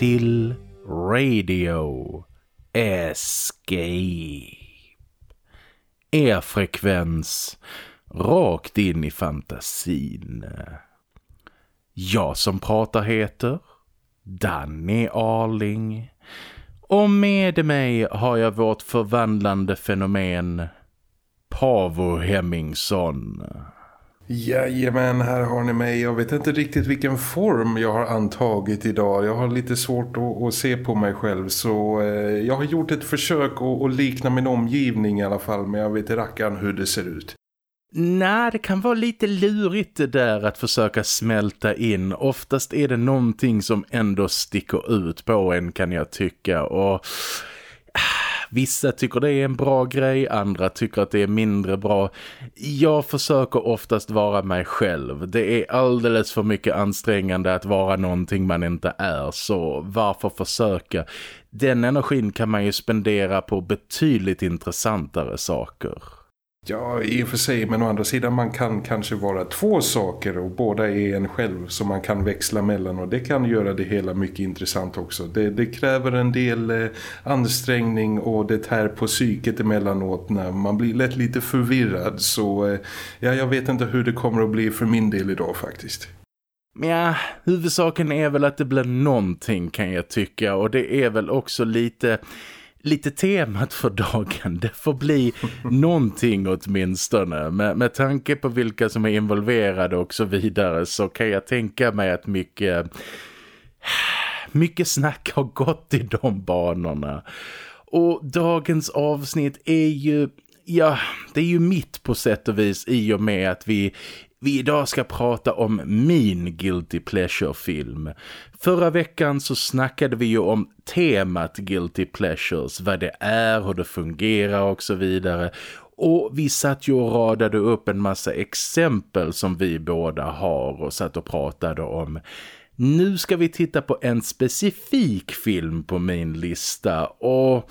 Till Radio Escape. Er frekvens rakt in i fantasin. Jag som pratar heter Danny Arling. Och med mig har jag vårt förvandlande fenomen Pavo Hemmingsson. Jajamän, här har ni mig. Jag vet inte riktigt vilken form jag har antagit idag. Jag har lite svårt att, att se på mig själv så eh, jag har gjort ett försök att, att likna min omgivning i alla fall men jag vet rackarn hur det ser ut. Nej, det kan vara lite lurigt det där att försöka smälta in. Oftast är det någonting som ändå sticker ut på en kan jag tycka och... Ah, Vissa tycker det är en bra grej, andra tycker att det är mindre bra. Jag försöker oftast vara mig själv. Det är alldeles för mycket ansträngande att vara någonting man inte är, så varför försöka? Den energin kan man ju spendera på betydligt intressantare saker. Ja, i och för sig, men å andra sidan man kan kanske vara två saker och båda är en själv som man kan växla mellan och det kan göra det hela mycket intressant också. Det, det kräver en del eh, ansträngning och det här på psyket emellanåt när man blir lätt lite förvirrad så eh, ja, jag vet inte hur det kommer att bli för min del idag faktiskt. Ja, huvudsaken är väl att det blir någonting kan jag tycka och det är väl också lite lite temat för dagen. Det får bli någonting åtminstone. Med, med tanke på vilka som är involverade och så vidare så kan jag tänka mig att mycket, mycket snack har gått i de banorna. Och dagens avsnitt är ju ja, det är ju mitt på sätt och vis i och med att vi vi idag ska prata om min Guilty Pleasure-film. Förra veckan så snackade vi ju om temat Guilty Pleasures, vad det är, hur det fungerar och så vidare. Och vi satt ju och radade upp en massa exempel som vi båda har och satt och pratade om. Nu ska vi titta på en specifik film på min lista och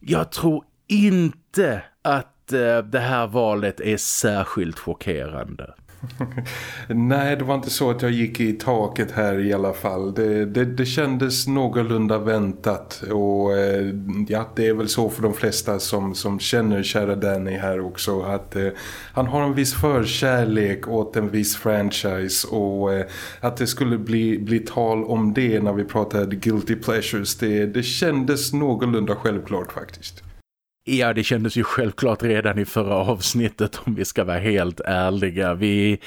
jag tror inte att eh, det här valet är särskilt chockerande. Nej, det var inte så att jag gick i taket här i alla fall. Det, det, det kändes någorlunda väntat och eh, ja, det är väl så för de flesta som, som känner kära Danny här också att eh, han har en viss förkärlek åt en viss franchise och eh, att det skulle bli, bli tal om det när vi pratade Guilty Pleasures, det, det kändes någorlunda självklart faktiskt. Ja, det kändes ju självklart redan i förra avsnittet om vi ska vara helt ärliga. Vi,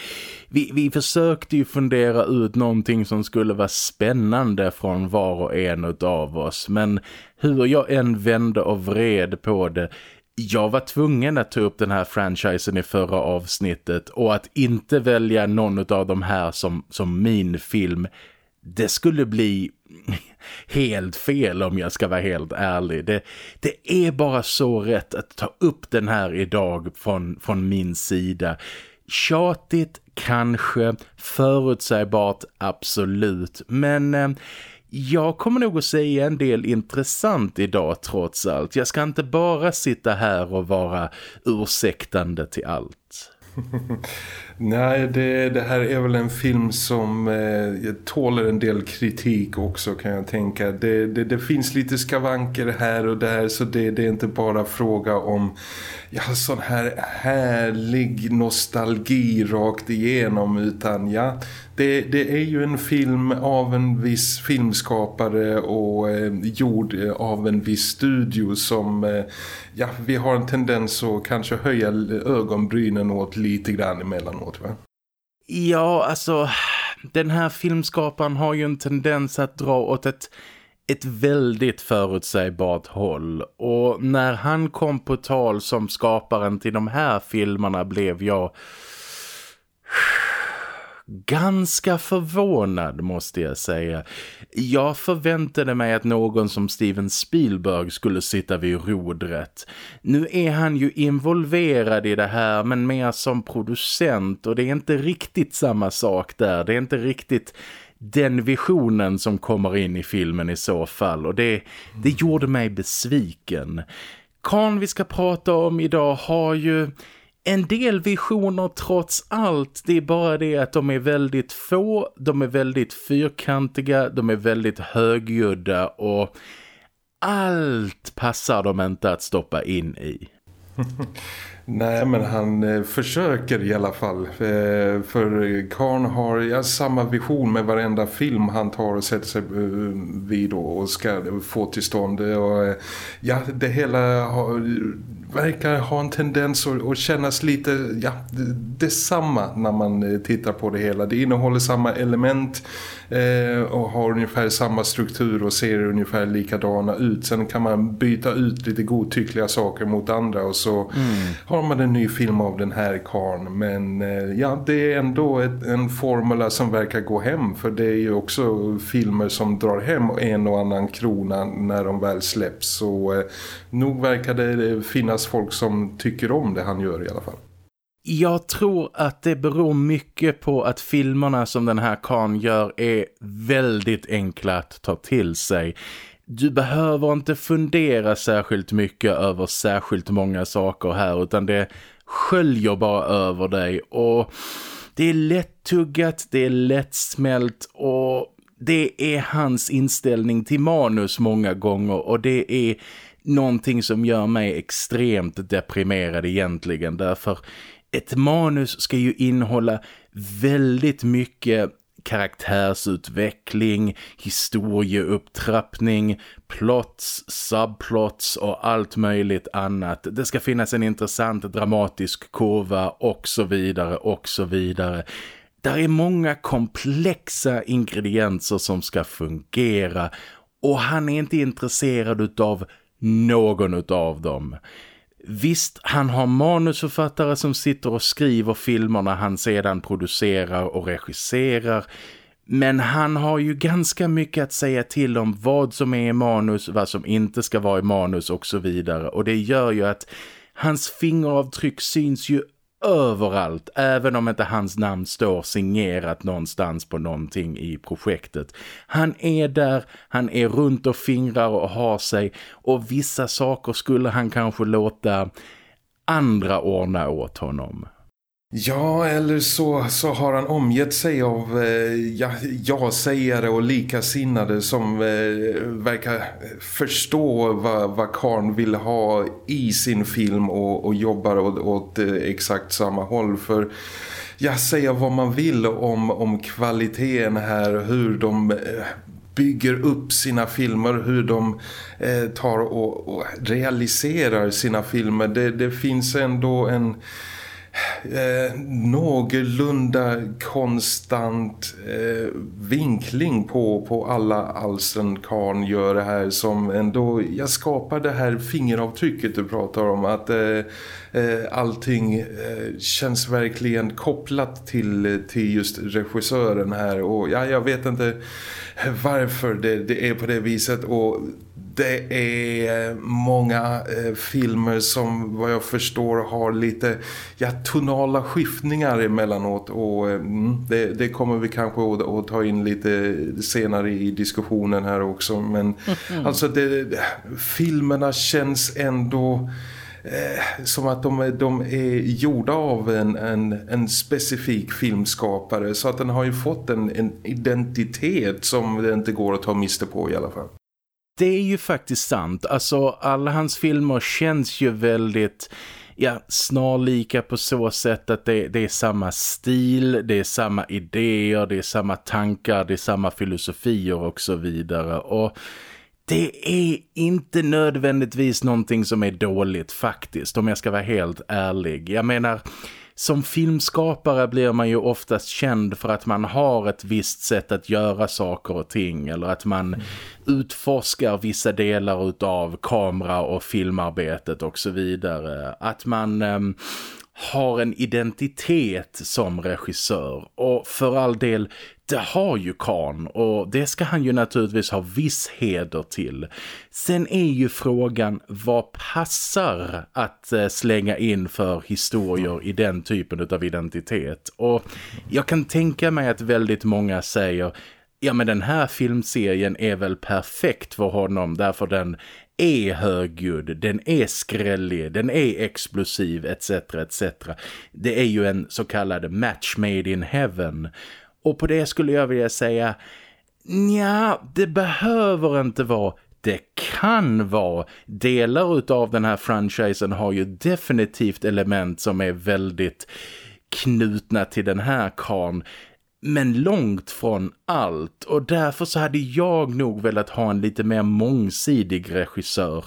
vi, vi försökte ju fundera ut någonting som skulle vara spännande från var och en av oss. Men hur jag än vände och vred på det jag var tvungen att ta upp den här franchisen i förra avsnittet och att inte välja någon av de här som, som min film det skulle bli helt fel om jag ska vara helt ärlig. Det, det är bara så rätt att ta upp den här idag från, från min sida. Tjatigt kanske, förutsägbart absolut, men eh, jag kommer nog att säga en del intressant idag trots allt. Jag ska inte bara sitta här och vara ursäktande till allt. Nej, det, det, här är väl en film som eh, tåler en del kritik också kan jag tänka. Det, det, det finns lite skavanker här och där så det, det är inte bara fråga om ja, sån här härlig nostalgi rakt igenom utan ja, det, det är ju en film av en viss filmskapare och eh, gjord eh, av en viss studio som eh, ja, vi har en tendens att kanske höja ögonbrynen åt lite grann emellanåt va? Ja, alltså den här filmskaparen har ju en tendens att dra åt ett ett väldigt förutsägbart håll och när han kom på tal som skaparen till de här filmerna blev jag ganska förvånad måste jag säga. Jag förväntade mig att någon som Steven Spielberg skulle sitta vid rodret. Nu är han ju involverad i det här men mer som producent och det är inte riktigt samma sak där. Det är inte riktigt den visionen som kommer in i filmen i så fall och det, det gjorde mig besviken. Kan vi ska prata om idag har ju en del visioner trots allt. Det är bara det att de är väldigt få, de är väldigt fyrkantiga, de är väldigt högljudda och allt passar de inte att stoppa in i. Nej men han eh, försöker i alla fall. Eh, för Karn har ja, samma vision med varenda film han tar och sätter sig eh, vid och ska få till stånd. Och, eh, ja, det hela har, verkar ha en tendens att, att kännas lite ja, detsamma när man eh, tittar på det hela. Det innehåller samma element eh, och har ungefär samma struktur och ser ungefär likadana ut. Sen kan man byta ut lite godtyckliga saker mot andra och så mm har man en ny film av den här karn. Men eh, ja, det är ändå ett, en formula som verkar gå hem för det är ju också filmer som drar hem en och annan krona när de väl släpps. Så eh, nog verkar det eh, finnas folk som tycker om det han gör i alla fall. Jag tror att det beror mycket på att filmerna som den här kan gör är väldigt enkla att ta till sig. Du behöver inte fundera särskilt mycket över särskilt många saker här utan det sköljer bara över dig. Och det är lättuggat, det är lättsmält och det är hans inställning till manus många gånger och det är någonting som gör mig extremt deprimerad egentligen. Därför ett manus ska ju innehålla väldigt mycket karaktärsutveckling, historieupptrappning, plots, subplots och allt möjligt annat. Det ska finnas en intressant dramatisk kurva och så vidare och så vidare. Där är många komplexa ingredienser som ska fungera och han är inte intresserad av någon av dem. Visst, han har manusförfattare som sitter och skriver filmerna han sedan producerar och regisserar. Men han har ju ganska mycket att säga till om vad som är i manus, vad som inte ska vara i manus och så vidare. Och det gör ju att hans fingeravtryck syns ju överallt, även om inte hans namn står signerat någonstans på någonting i projektet. Han är där, han är runt och fingrar och har sig och vissa saker skulle han kanske låta andra ordna åt honom. Ja, eller så, så har han omgett sig av eh, ja, ja-sägare och likasinnade som eh, verkar förstå vad, vad Karn vill ha i sin film och, och jobbar åt, åt eh, exakt samma håll. För ja, säga vad man vill om, om kvaliteten här, hur de... Eh, bygger upp sina filmer, hur de eh, tar och, och, realiserar sina filmer. Det, det finns ändå en eh, någorlunda konstant eh, vinkling på, på alla alstren Karn gör det här som ändå jag skapar det här fingeravtrycket du pratar om att eh, eh, allting eh, känns verkligen kopplat till, till just regissören här. Och ja, jag vet inte varför det, det är på det viset. Och det är många eh, filmer som vad jag förstår har lite ja, tonala skiftningar emellanåt och eh, mm, det, det, kommer vi kanske att, att, ta in lite senare i diskussionen här också men mm. alltså det, filmerna känns ändå eh, som att de, de är gjorda av en, en, en, specifik filmskapare så att den har ju fått en, en identitet som det inte går att ta miste på i alla fall det är ju faktiskt sant. Alltså alla hans filmer känns ju väldigt ja, snarlika på så sätt att det, det, är samma stil, det är samma idéer, det är samma tankar, det är samma filosofier och så vidare. Och det är inte nödvändigtvis någonting som är dåligt faktiskt, om jag ska vara helt ärlig. Jag menar som filmskapare blir man ju oftast känd för att man har ett visst sätt att göra saker och ting eller att man mm. utforskar vissa delar av kamera- och filmarbetet och så vidare. Att man eh, har en identitet som regissör och för all del det har ju Khan och det ska han ju naturligtvis ha viss heder till. Sen är ju frågan vad passar att eh, slänga in för historier i den typen av identitet. Och jag kan tänka mig att väldigt många säger ja men den här filmserien är väl perfekt för honom därför den är högljudd, den är skrällig, den är explosiv etc. etc. Det är ju en så kallad match made in heaven. Och på det skulle jag vilja säga, ja, det behöver inte vara. Det kan vara. Delar av den här franchisen har ju definitivt element som är väldigt knutna till den här kan men långt från allt. Och därför så hade jag nog velat ha en lite mer mångsidig regissör.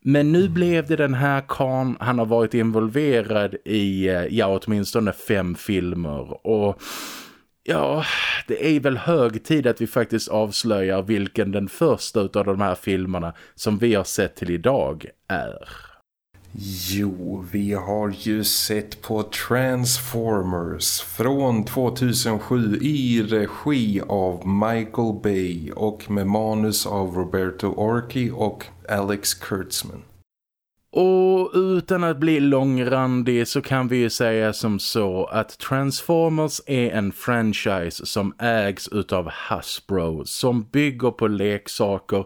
Men nu blev det den här kan han har varit involverad i, eh, ja åtminstone fem filmer. Och ja, det är väl hög tid att vi faktiskt avslöjar vilken den första av de här filmerna som vi har sett till idag är. Jo, vi har ju sett på Transformers från 2007 i regi av Michael Bay och med manus av Roberto Orci och Alex Kurtzman. Och utan att bli långrandig så kan vi ju säga som så att Transformers är en franchise som ägs utav Hasbro som bygger på leksaker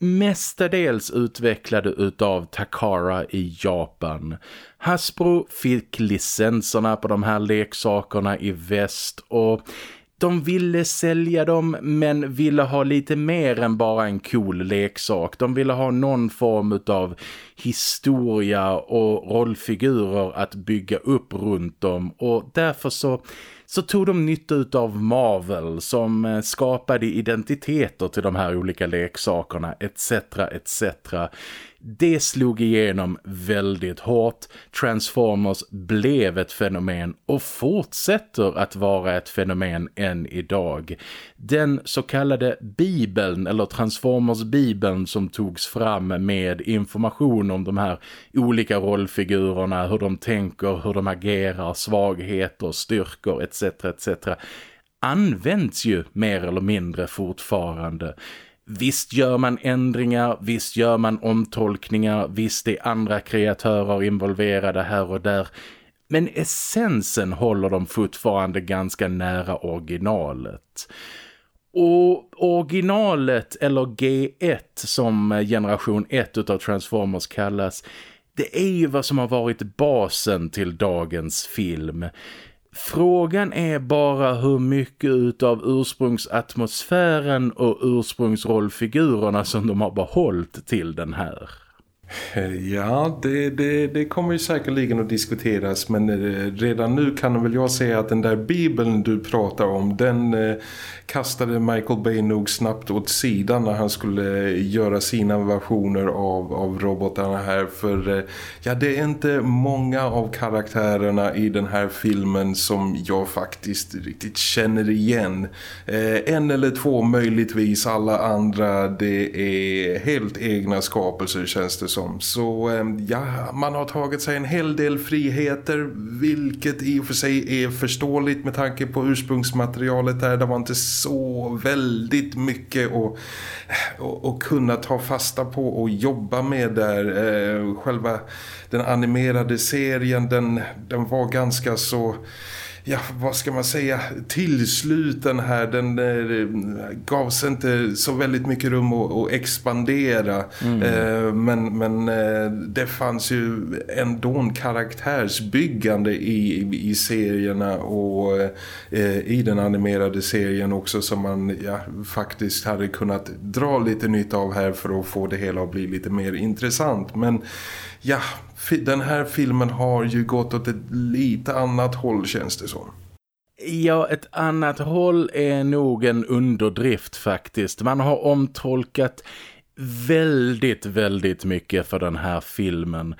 mestadels utvecklade utav Takara i Japan. Hasbro fick licenserna på de här leksakerna i väst och de ville sälja dem men ville ha lite mer än bara en cool leksak. De ville ha någon form av historia och rollfigurer att bygga upp runt dem och därför så så tog de nytta av Marvel som eh, skapade identiteter till de här olika leksakerna etc. etc. Det slog igenom väldigt hårt. Transformers blev ett fenomen och fortsätter att vara ett fenomen än idag. Den så kallade bibeln eller Transformers-bibeln som togs fram med information om de här olika rollfigurerna, hur de tänker, hur de agerar, svagheter, styrkor etc. etc. används ju mer eller mindre fortfarande. Visst gör man ändringar, visst gör man omtolkningar, visst är andra kreatörer involverade här och där. Men essensen håller de fortfarande ganska nära originalet. Och originalet, eller G1 som generation 1 av Transformers kallas, det är ju vad som har varit basen till dagens film. Frågan är bara hur mycket av ursprungsatmosfären och ursprungsrollfigurerna som de har behållit till den här. Eh, ja, det, det, det kommer ju säkerligen att diskuteras men eh, redan nu kan väl jag säga att den där bibeln du pratar om den eh, kastade Michael Bay nog snabbt åt sidan när han skulle göra sina versioner av, av robotarna här för ja, det är inte många av karaktärerna i den här filmen som jag faktiskt riktigt känner igen. En eller två möjligtvis, alla andra det är helt egna skapelser känns det som. Så eh, ja, man har tagit sig en hel del friheter vilket i och för sig är förståeligt med tanke på ursprungsmaterialet där. Det var inte så väldigt mycket att, eh, att, kunna ta fasta på och jobba med där. Eh, själva den animerade serien den, den var ganska så ja, vad ska man säga, tillsluten här. Den eh, gavs inte så väldigt mycket rum att, att expandera. Mm. Eh, men men eh, det fanns ju ändå en karaktärsbyggande i, i serierna och eh, i den animerade serien också som man ja, faktiskt hade kunnat dra lite nytta av här för att få det hela att bli lite mer intressant. Men ja, den här filmen har ju gått åt ett lite annat håll känns det som. Ja, ett annat håll är nog en underdrift faktiskt. Man har omtolkat väldigt, väldigt mycket för den här filmen.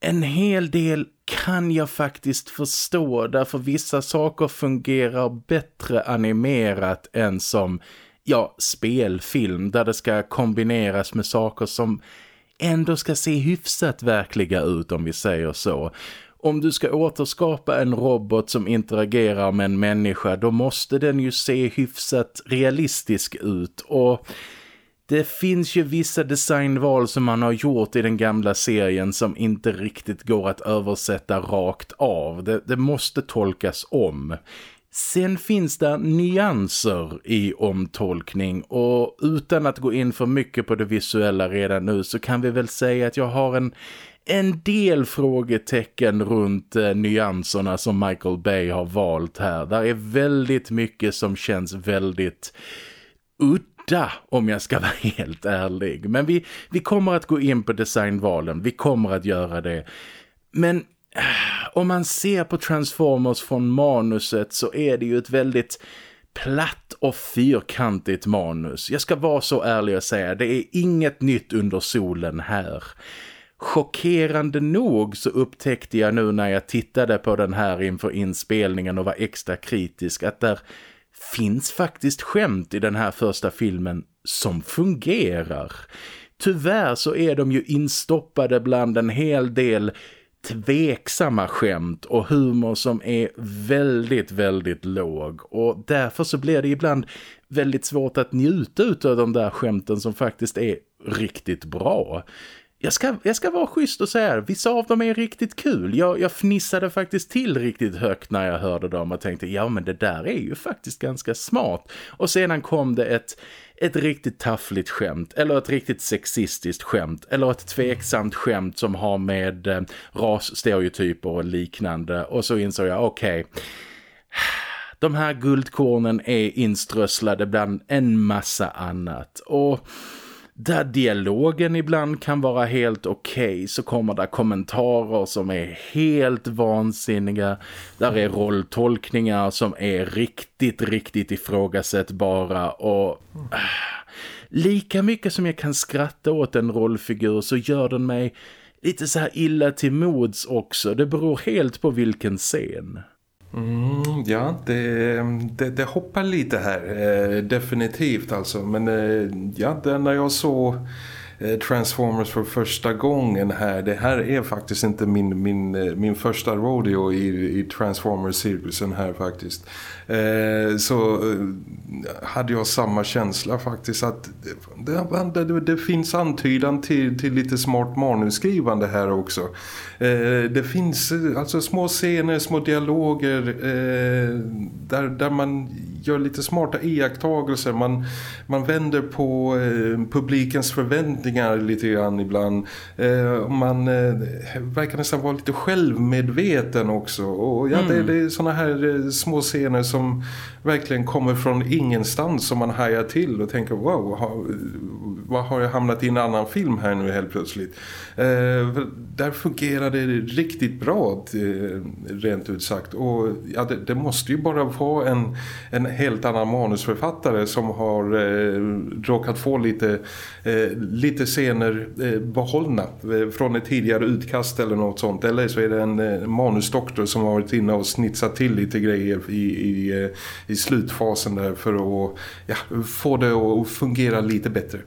En hel del kan jag faktiskt förstå därför vissa saker fungerar bättre animerat än som ja, spelfilm där det ska kombineras med saker som ändå ska se hyfsat verkliga ut om vi säger så. Om du ska återskapa en robot som interagerar med en människa då måste den ju se hyfsat realistisk ut och det finns ju vissa designval som man har gjort i den gamla serien som inte riktigt går att översätta rakt av. Det, det måste tolkas om. Sen finns det nyanser i omtolkning och utan att gå in för mycket på det visuella redan nu så kan vi väl säga att jag har en, en del frågetecken runt eh, nyanserna som Michael Bay har valt här. Där är väldigt mycket som känns väldigt udda om jag ska vara helt ärlig. Men vi, vi kommer att gå in på designvalen, vi kommer att göra det. Men om man ser på Transformers från manuset så är det ju ett väldigt platt och fyrkantigt manus. Jag ska vara så ärlig och säga, det är inget nytt under solen här. Chockerande nog så upptäckte jag nu när jag tittade på den här inför inspelningen och var extra kritisk att där finns faktiskt skämt i den här första filmen som fungerar. Tyvärr så är de ju instoppade bland en hel del tveksamma skämt och humor som är väldigt, väldigt låg. Och därför så blir det ibland väldigt svårt att njuta av de där skämten som faktiskt är riktigt bra jag ska, jag ska vara schysst och säga vissa av dem är riktigt kul. Jag, jag fnissade faktiskt till riktigt högt när jag hörde dem och tänkte ja men det där är ju faktiskt ganska smart. Och sedan kom det ett, ett riktigt taffligt skämt eller ett riktigt sexistiskt skämt eller ett tveksamt skämt som har med eh, rasstereotyper och liknande. Och så insåg jag okej... Okay, de här guldkornen är inströsslade bland en massa annat. Och där dialogen ibland kan vara helt okej okay, så kommer det kommentarer som är helt vansinniga. Där är rolltolkningar som är riktigt, riktigt ifrågasättbara och... Äh, lika mycket som jag kan skratta åt en rollfigur så gör den mig lite så här illa till mods också. Det beror helt på vilken scen. Mm, ja, det, det, det, hoppar lite här, eh, definitivt alltså. Men eh, ja, det, när jag såg Eh, Transformers för första gången här. Det här är faktiskt inte min, min, eh, min första rodeo i, i Transformers-cirkusen här faktiskt. Eh, så eh, hade jag samma känsla faktiskt att det, det, det finns antydan till, till lite smart manusskrivande här också. det finns alltså små scener, små dialoger där, där man gör lite smarta iakttagelser. Man, man vänder på publikens förväntningar förväntningar lite grann ibland. Eh, man eh, verkar nästan vara lite självmedveten också. Och ja, mm. det, det är såna här eh, små scener som verkligen kommer från ingenstans som man hajar till och tänker wow, har, vad har jag hamnat i en annan film här nu helt plötsligt? Eh, där fungerar det riktigt bra eh, rent ut sagt och ja, det, det, måste ju bara vara en, en helt annan manusförfattare som har eh, råkat få lite, eh, lite scener eh, behållna eh, från ett tidigare utkast eller något sånt eller så är det en eh, manusdoktor som har varit inne och snitsat till lite grejer i, i, eh, i slutfasen där för att ja, få det att fungera lite bättre.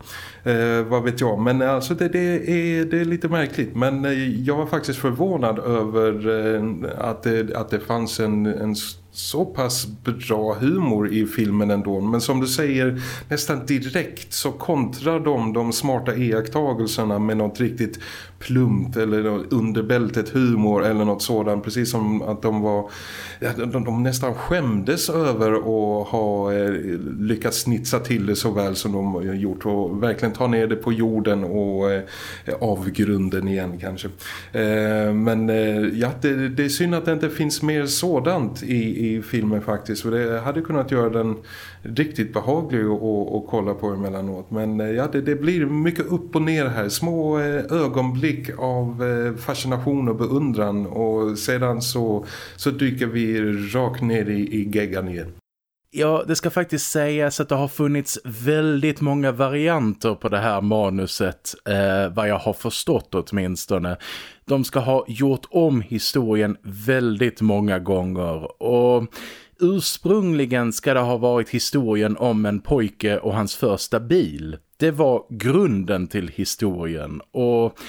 Eh, vad vet jag. Men alltså det, det, är, det är lite märkligt. Men eh, jag var faktiskt förvånad över eh, att, det, att det fanns en, en så pass bra humor i filmen ändå. Men som du säger, nästan direkt så kontrar de de smarta iakttagelserna med något riktigt plumpt eller underbältet humor eller något sådant. Precis som att de var de, de nästan skämdes över att ha eh, lyckats snitsa till det så väl som de har gjort och verkligen ta ner det på jorden och eh, avgrunden igen kanske. Eh, men ja, det, det, är synd att det inte finns mer sådant i, i filmen faktiskt för det hade kunnat göra den riktigt behaglig att kolla på emellanåt. Men eh, ja, det, det, blir mycket upp och ner här. Små eh, ögonblick av eh, fascination och beundran och sedan så, så dyker vi rakt ner i, i geggan igen. Ja, det ska faktiskt sägas att det har funnits väldigt många varianter på det här manuset, eh, vad jag har förstått åtminstone. De ska ha gjort om historien väldigt många gånger och Ursprungligen ska det ha varit historien om en pojke och hans första bil. Det var grunden till historien och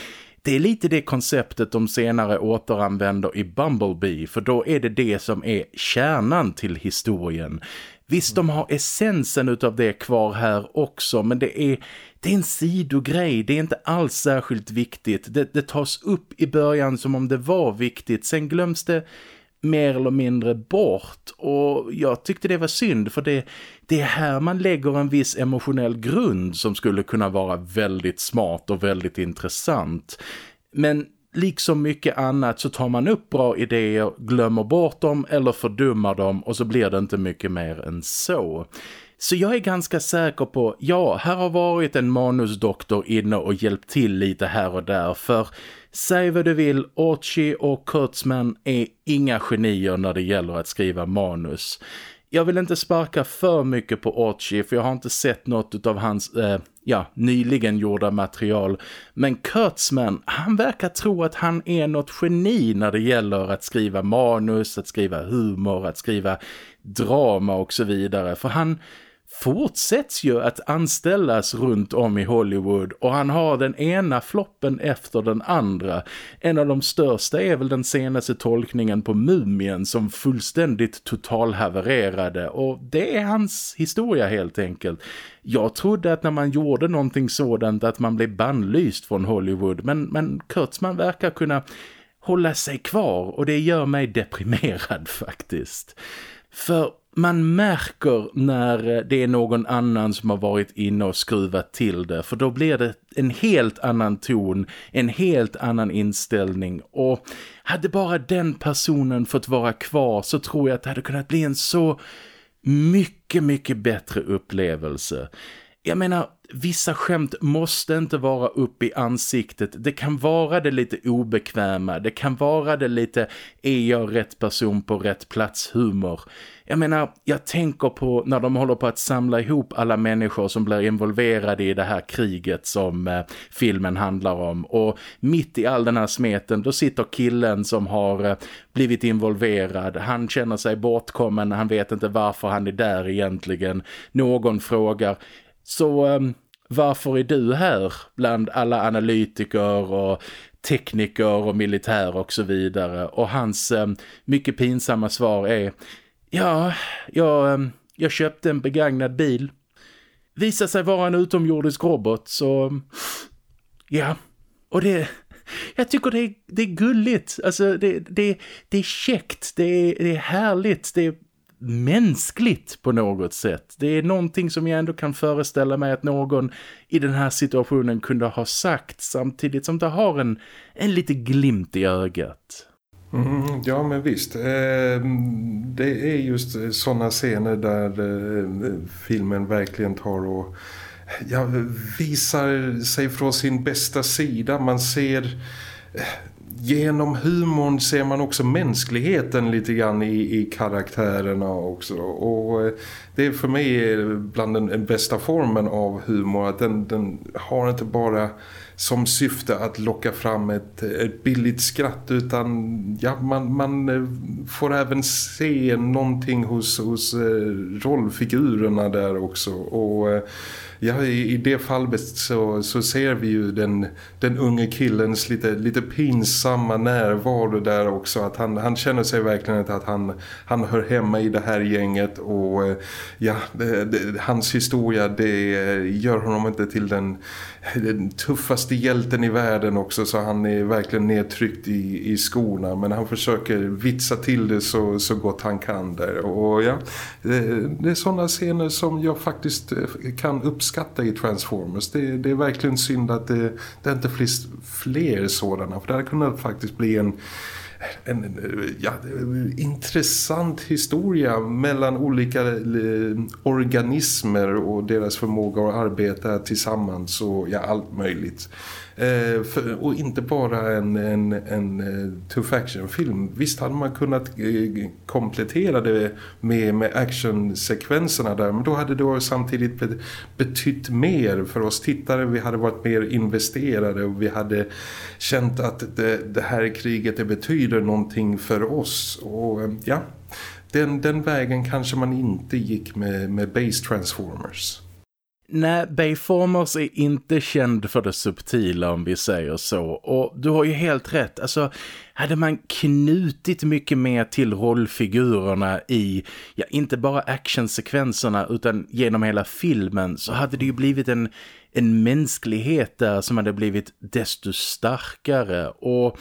det är lite det konceptet de senare återanvänder i Bumblebee för då är det det som är kärnan till historien. Visst, de har essensen av det kvar här också men det är, det är en sidogrej, det är inte alls särskilt viktigt. Det, det tas upp i början som om det var viktigt, sen glöms det mer eller mindre bort och jag tyckte det var synd för det, det är här man lägger en viss emotionell grund som skulle kunna vara väldigt smart och väldigt intressant. Men liksom mycket annat så tar man upp bra idéer, glömmer bort dem eller fördummar dem och så blir det inte mycket mer än så. Så jag är ganska säker på, ja, här har varit en manusdoktor inne och hjälpt till lite här och där för säg vad du vill, Archie och Kurtzman är inga genier när det gäller att skriva manus. Jag vill inte sparka för mycket på Archie för jag har inte sett något av hans eh, ja, nyligen gjorda material. Men Kurtzman, han verkar tro att han är något geni när det gäller att skriva manus, att skriva humor, att skriva drama och så vidare. För han fortsätts ju att anställas runt om i Hollywood och han har den ena floppen efter den andra. En av de största är väl den senaste tolkningen på Mumien som fullständigt totalhavererade och det är hans historia helt enkelt. Jag trodde att när man gjorde någonting sådant att man blev bannlyst från Hollywood men, men Kurtzman verkar kunna hålla sig kvar och det gör mig deprimerad faktiskt. För man märker när eh, det är någon annan som har varit inne och skruvat till det för då blir det en helt annan ton, en helt annan inställning och hade bara den personen fått vara kvar så tror jag att det hade kunnat bli en så mycket, mycket bättre upplevelse. Jag menar, vissa skämt måste inte vara upp i ansiktet. Det kan vara det lite obekväma. Det kan vara det lite är jag rätt person på rätt plats humor. Jag menar, jag tänker på när de håller på att samla ihop alla människor som blir involverade i det här kriget som eh, filmen handlar om. Och mitt i all den här smeten, då sitter killen som har eh, blivit involverad. Han känner sig bortkommen, han vet inte varför han är där egentligen. Någon frågar, så Eh, varför är du här bland alla analytiker och tekniker och militär och så vidare? Och hans ehm, mycket pinsamma svar är Ja, jag, ehm, jag köpte en begagnad bil. Visar sig vara en utomjordisk robot så ja, och det jag tycker det är, det är gulligt. Alltså det, det, det är käckt, det är, det är härligt, det är mänskligt på något sätt. Det är någonting som jag ändå kan föreställa mig att någon i den här situationen kunde ha sagt samtidigt som det har en, en lite glimt i ögat. Mm, ja men visst, eh, det är just eh, sådana scener där eh, filmen verkligen tar och ja, visar sig från sin bästa sida. Man ser genom humorn ser man också mänskligheten lite grann i, i karaktärerna också. Och det är för mig bland den, den bästa formen av humor att den, den har inte bara som syfte att locka fram ett, ett billigt skratt utan ja, man, man eh, får även se någonting hos, hos eh, rollfigurerna där också och eh, ja, i, i det fallet så, så ser vi ju den, den unge killens lite, lite pinsamma närvaro där också. Att han, han känner sig verkligen att han, han hör hemma i det här gänget och ja, det, det, hans historia det gör honom inte till den den tuffaste hjälten i världen också så han är verkligen nedtryckt i, i skorna. Men han försöker vitsa till det så, så gott han kan där. Och ja, det, är sådana scener som jag faktiskt eh, kan uppskatta i Transformers. Det, det är verkligen synd att det, det inte finns fler sådana för det hade kunnat faktiskt bli en en ja, intressant historia mellan olika eh, organismer och deras förmåga att arbeta tillsammans och ja, allt möjligt. Eh, för, och inte bara en, en, en eh, tuff actionfilm. Visst hade man kunnat eh, komplettera det med, med actionsekvenserna där. Men då hade det samtidigt betytt mer för oss tittare. Vi hade varit mer investerade och vi hade känt att det, det här kriget det betyder någonting för oss. Och eh, ja, den, den vägen kanske man inte gick med, med Base Transformers. Nej, Bayformers är inte känd för det subtila om vi säger så. Och du har ju helt rätt. Alltså, hade man knutit mycket mer till rollfigurerna i, ja inte bara actionsekvenserna utan genom hela filmen så hade det ju blivit en, en mänsklighet där som hade blivit desto starkare och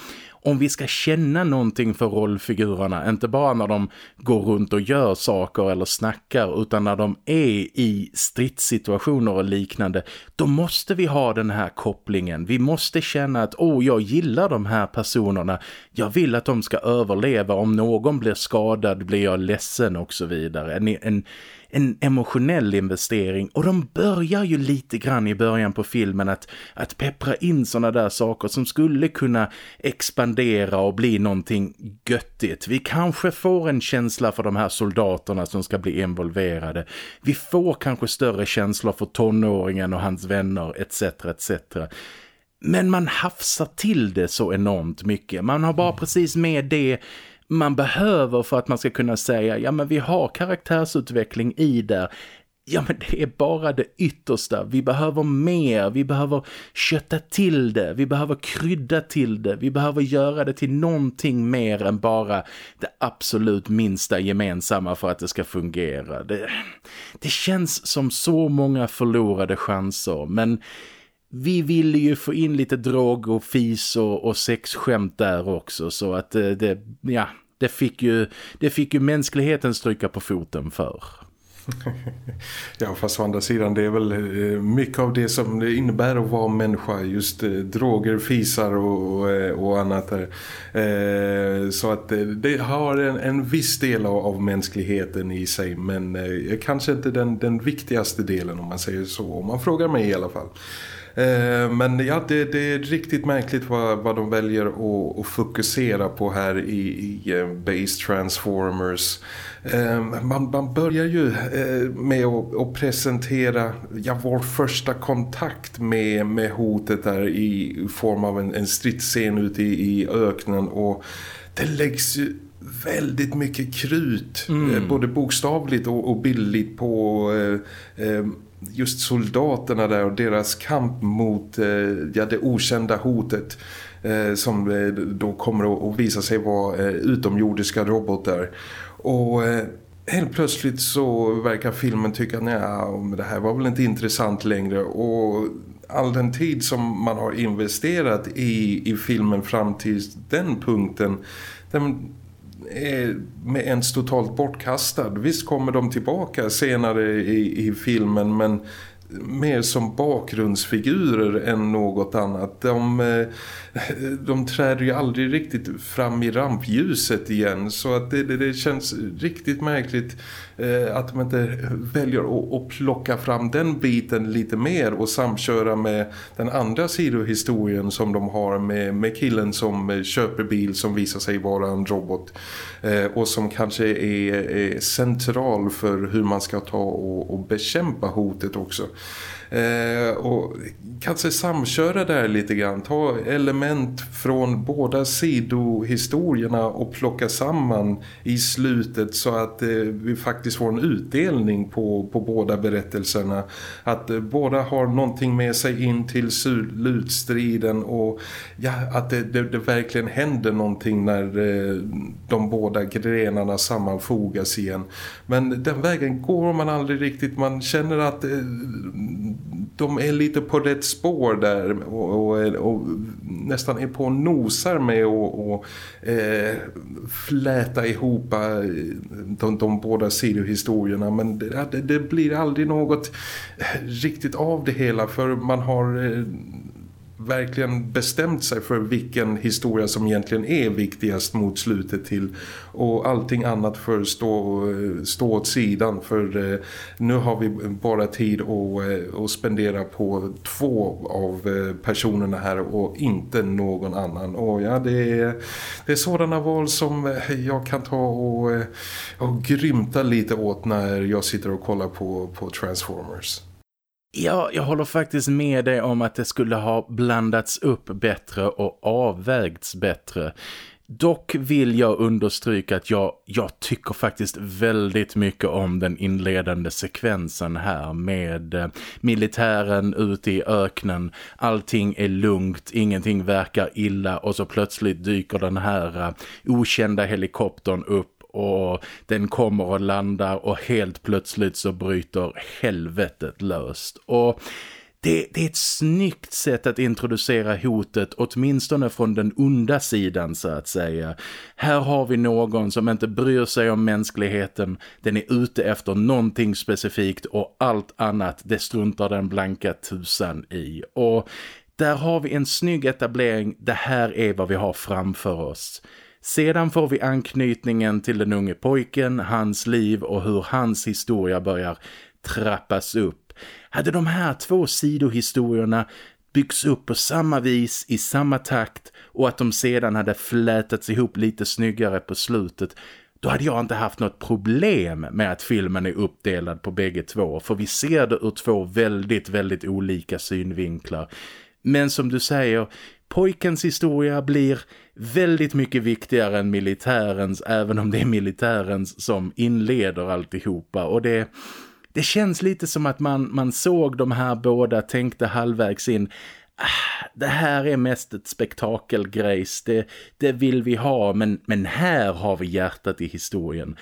om vi ska känna någonting för rollfigurerna, inte bara när de går runt och gör saker eller snackar utan när de är i stridssituationer och liknande, då måste vi ha den här kopplingen. Vi måste känna att, åh, oh, jag gillar de här personerna. Jag vill att de ska överleva. Om någon blir skadad blir jag ledsen och så vidare. En, en, en emotionell investering och de börjar ju lite grann i början på filmen att, att peppra in sådana där saker som skulle kunna expandera och bli någonting göttigt. Vi kanske får en känsla för de här soldaterna som ska bli involverade. Vi får kanske större känslor för tonåringen och hans vänner etc. etc. Men man hafsar till det så enormt mycket. Man har bara precis med det man behöver för att man ska kunna säga ja men vi har karaktärsutveckling i det. Ja men det är bara det yttersta. Vi behöver mer. Vi behöver kötta till det. Vi behöver krydda till det. Vi behöver göra det till någonting mer än bara det absolut minsta gemensamma för att det ska fungera. Det, det känns som så många förlorade chanser men vi ville ju få in lite drog och fis och, och sexskämt där också så att det, eh, det, ja, det fick ju det fick ju mänskligheten stryka på foten för. ja, fast å andra sidan det är väl eh, mycket av det som det innebär att vara människa. Just eh, droger, fisar och, och, eh, och annat. Där. Eh, så att eh, det har en, en viss del av, av mänskligheten i sig. Men eh, kanske inte den, den viktigaste delen om man säger så. Om man frågar mig i alla fall. Eh, men ja, det, det, är riktigt märkligt vad, vad de väljer att, att fokusera på här i, i uh, Base Transformers. Uh, man, man börjar ju med att, presentera ja, vår första kontakt med, med hotet där i form av en, en stridsscen ute i, i öknen och det läggs ju väldigt mycket krut, mm. både bokstavligt och, och bildligt på eh, just soldaterna där och deras kamp mot eh, ja, det okända hotet eh, som eh, då kommer att visa sig vara utomjordiska robotar. Och helt plötsligt så verkar filmen tycka att det här var väl inte intressant längre och all den tid som man har investerat i, i filmen fram till den punkten den är med ens totalt bortkastad. Visst kommer de tillbaka senare i, i filmen men mer som bakgrundsfigurer än något annat. De, eh, de träder ju aldrig riktigt fram i rampljuset igen så att det, det, det känns riktigt märkligt Eh, att de inte väljer att, att plocka fram den biten lite mer och samköra med den andra sidohistorien som de har med, med killen som eh, köper bil som visar sig vara en robot eh, och som kanske är, är central för hur man ska ta och, och bekämpa hotet också. Eh, och kanske samköra där lite grann. Ta element från båda sidohistorierna och plocka samman i slutet så att eh, vi faktiskt får en utdelning på, på båda berättelserna. Att eh, båda har någonting med sig in till slutstriden och ja, att det, det, det verkligen händer någonting när eh, de båda grenarna sammanfogas igen. Men den vägen går man aldrig riktigt. Man känner att eh, de är lite på rätt spår där och, och, och nästan är på och nosar med att eh, fläta ihop eh, de, de båda sidohistorierna. Men det, det, blir aldrig något riktigt av det hela för man har eh, verkligen bestämt sig för vilken historia som egentligen är viktigast mot slutet till och allting annat för stå, stå åt sidan för eh, nu har vi bara tid att, att eh, spendera på två av eh, personerna här och inte någon annan och ja det är, det är sådana val som jag kan ta och, och grymta lite åt när jag sitter och kollar på, på Transformers. Ja, jag håller faktiskt med dig om att det skulle ha blandats upp bättre och avvägts bättre. Dock vill jag understryka att jag, jag tycker faktiskt väldigt mycket om den inledande sekvensen här med eh, militären ute i öknen. Allting är lugnt, ingenting verkar illa och så plötsligt dyker den här eh, okända helikoptern upp och den kommer och landar och helt plötsligt så bryter helvetet löst. Och det, det, är ett snyggt sätt att introducera hotet åtminstone från den onda sidan så att säga. Här har vi någon som inte bryr sig om mänskligheten. Den är ute efter någonting specifikt och allt annat det struntar den blanka tusan i. Och där har vi en snygg etablering. Det här är vad vi har framför oss. Sedan får vi anknytningen till den unge pojken, hans liv och hur hans historia börjar trappas upp. Hade de här två sidohistorierna byggts upp på samma vis i samma takt och att de sedan hade flätats ihop lite snyggare på slutet då hade jag inte haft något problem med att filmen är uppdelad på bägge två för vi ser det ur två väldigt, väldigt olika synvinklar. Men som du säger, pojkens historia blir väldigt mycket viktigare än militärens även om det är militärens som inleder alltihopa och det, det känns lite som att man, man såg de här båda tänkte halvvägs in ah, det här är mest ett spektakelgrejs, det, det vill vi ha men, men här har vi hjärtat i historien.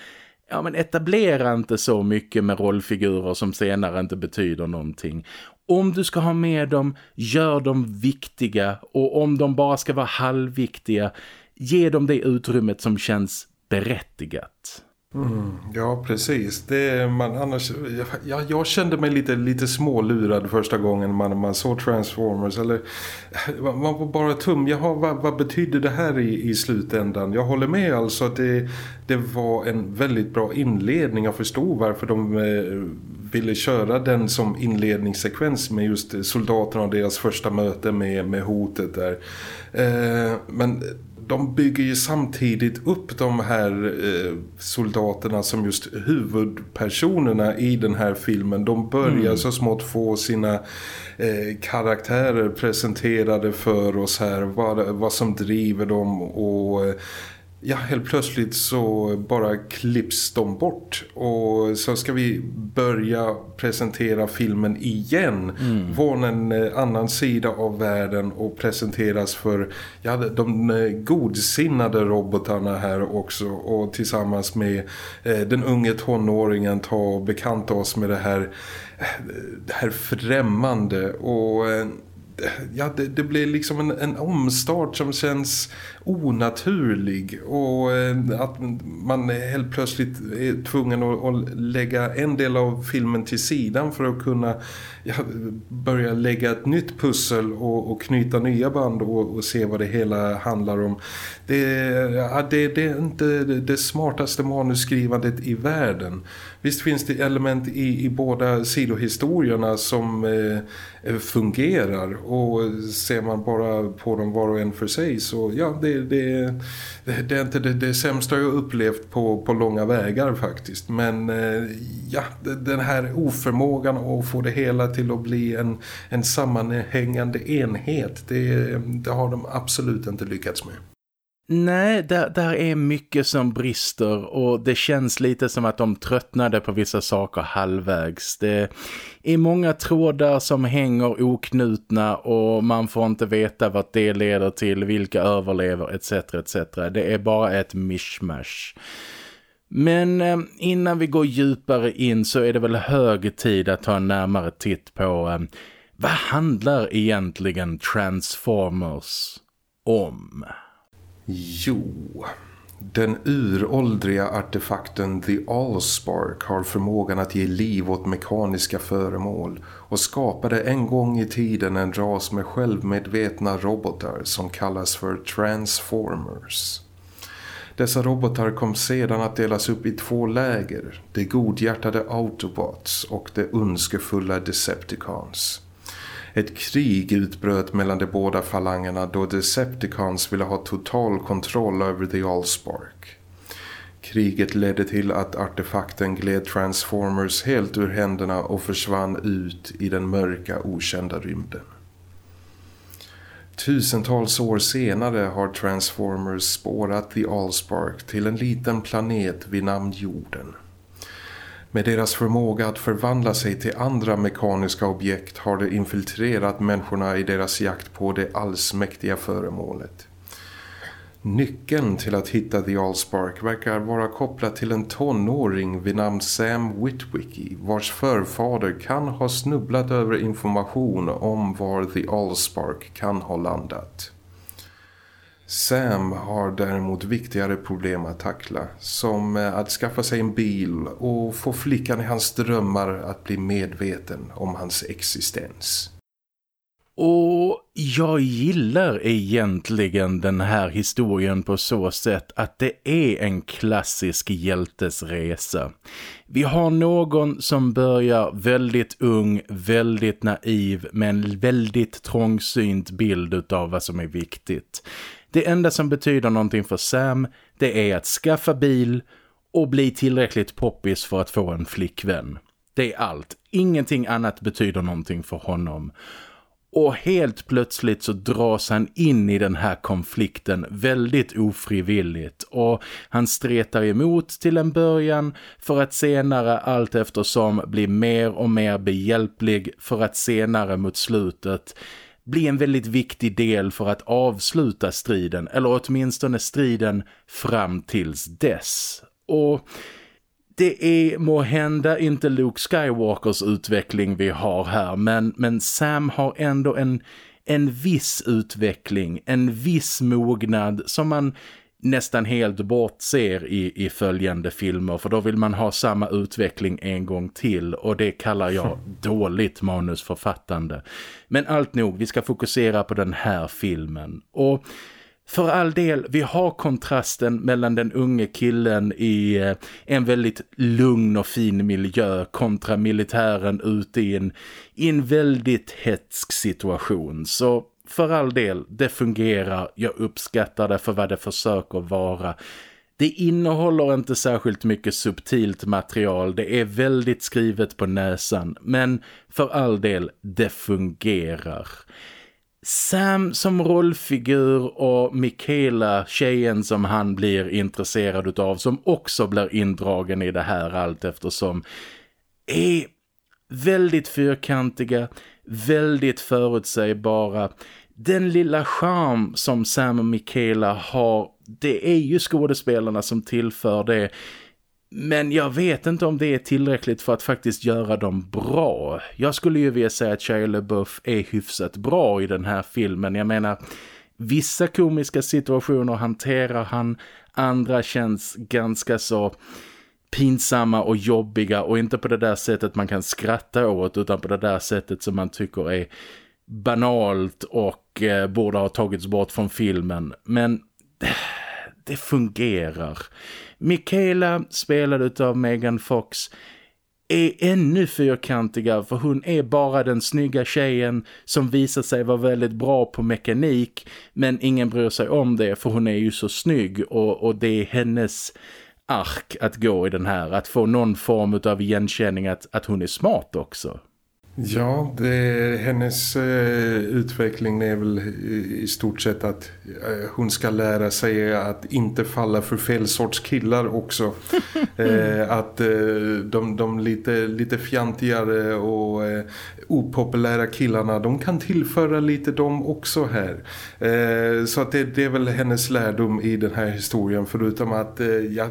Ja men etablera inte så mycket med rollfigurer som senare inte betyder någonting. Om du ska ha med dem, gör dem viktiga och om de bara ska vara halvviktiga, ge dem det utrymmet som känns berättigat. Mm, ja, precis. Det, man, annars, jag, jag kände mig lite, lite smålurad första gången man, man såg Transformers. Eller, man var bara tum. Jaha, vad, vad betyder det här i, i slutändan? Jag håller med alltså att det, det var en väldigt bra inledning. Jag förstod varför de eh, ville köra den som inledningssekvens med just soldaterna och deras första möte med, med hotet där. Eh, men de bygger ju samtidigt upp de här eh, soldaterna som just huvudpersonerna i den här filmen. De börjar mm. så smått få sina eh, karaktärer presenterade för oss här. Vad, vad som driver dem och... Ja, helt plötsligt så bara klipps de bort. Och så ska vi börja presentera filmen igen. Mm. från en eh, annan sida av världen och presenteras för ja, de eh, godsinnade robotarna här också. Och tillsammans med eh, den unge tonåringen ta och bekanta oss med det här, det här främmande. Och ja, det, det blir liksom en, en, omstart som känns onaturlig och eh, att man helt plötsligt är tvungen att, att, lägga en del av filmen till sidan för att kunna ja, börja lägga ett nytt pussel och, och knyta nya band och, och, se vad det hela handlar om. Det, ja, det, det är inte det smartaste manusskrivandet i världen. Visst finns det element i, i båda sidohistorierna som eh, eh, fungerar och ser man bara på dem var och en för sig så ja, det, det, det är inte det, det sämsta jag upplevt på, på långa vägar faktiskt. Men eh, ja, den här oförmågan att få det hela till att bli en, en sammanhängande enhet, det, det har de absolut inte lyckats med. Nej, där, där är mycket som brister och det känns lite som att de tröttnade på vissa saker halvvägs. Det är många trådar som hänger oknutna och man får inte veta vad det leder till, vilka överlever etc. etc. Det är bara ett mishmash. Men eh, innan vi går djupare in så är det väl hög tid att ta en närmare titt på eh, vad handlar egentligen Transformers om? Jo, den uråldriga artefakten The Allspark har förmågan att ge liv åt mekaniska föremål och skapade en gång i tiden en ras med självmedvetna robotar som kallas för Transformers. Dessa robotar kom sedan att delas upp i två läger, de godhjärtade Autobots och de önskefulla Decepticons. Ett krig utbröt mellan de båda falangerna då Decepticons ville ha total kontroll över The Allspark. Kriget ledde till att artefakten gled Transformers helt ur händerna och försvann ut i den mörka okända rymden. Tusentals år senare har Transformers spårat The Allspark till en liten planet vid namn Jorden. Med deras förmåga att förvandla sig till andra mekaniska objekt har de infiltrerat människorna i deras jakt på det allsmäktiga föremålet. Nyckeln till att hitta The Allspark verkar vara kopplad till en tonåring vid namn Sam Witwicky vars förfader kan ha snubblat över information om var The Allspark kan ha landat. Sam har däremot viktigare problem att tackla som eh, att skaffa sig en bil och få flickan i hans drömmar att bli medveten om hans existens. Och jag gillar egentligen den här historien på så sätt att det är en klassisk hjältesresa. Vi har någon som börjar väldigt ung, väldigt naiv med en väldigt trångsynt bild av vad som är viktigt. Det enda som betyder någonting för Sam det är att skaffa bil och bli tillräckligt poppis för att få en flickvän. Det är allt. Ingenting annat betyder någonting för honom. Och helt plötsligt så dras han in i den här konflikten väldigt ofrivilligt och han stretar emot till en början för att senare allt eftersom bli mer och mer behjälplig för att senare mot slutet bli en väldigt viktig del för att avsluta striden eller åtminstone striden fram tills dess. Och det är må hända inte Luke Skywalkers utveckling vi har här men, men Sam har ändå en, en viss utveckling, en viss mognad som man nästan helt bortser i, i följande filmer för då vill man ha samma utveckling en gång till och det kallar jag dåligt manusförfattande. Men allt nog, vi ska fokusera på den här filmen och för all del, vi har kontrasten mellan den unge killen i eh, en väldigt lugn och fin miljö kontra militären ute i en, i en väldigt hetsk situation. Så för all del, det fungerar. Jag uppskattar det för vad det försöker vara. Det innehåller inte särskilt mycket subtilt material. Det är väldigt skrivet på näsan. Men för all del, det fungerar. Sam som rollfigur och Michaela, tjejen som han blir intresserad av som också blir indragen i det här allt eftersom är väldigt fyrkantiga, väldigt förutsägbara. Den lilla charm som Sam och Michaela har, det är ju skådespelarna som tillför det men jag vet inte om det är tillräckligt för att faktiskt göra dem bra. Jag skulle ju vilja säga att Shia LaBeouf är hyfsat bra i den här filmen. Jag menar, vissa komiska situationer hanterar han, andra känns ganska så pinsamma och jobbiga och inte på det där sättet man kan skratta åt utan på det där sättet som man tycker är banalt och eh, borde ha tagits bort från filmen. Men det fungerar. Michaela spelad av Megan Fox är ännu fyrkantigare för hon är bara den snygga tjejen som visar sig vara väldigt bra på mekanik men ingen bryr sig om det för hon är ju så snygg och, och det är hennes ark att gå i den här att få någon form av igenkänning att, att hon är smart också. Ja, det, hennes eh, utveckling är väl i stort sett att eh, hon ska lära sig att inte falla för fel sorts killar också. eh, att eh, de, de lite, lite fjantigare och eh, opopulära killarna, de kan tillföra lite dem också här. Eh, så att det, det, är väl hennes lärdom i den här historien förutom att ja,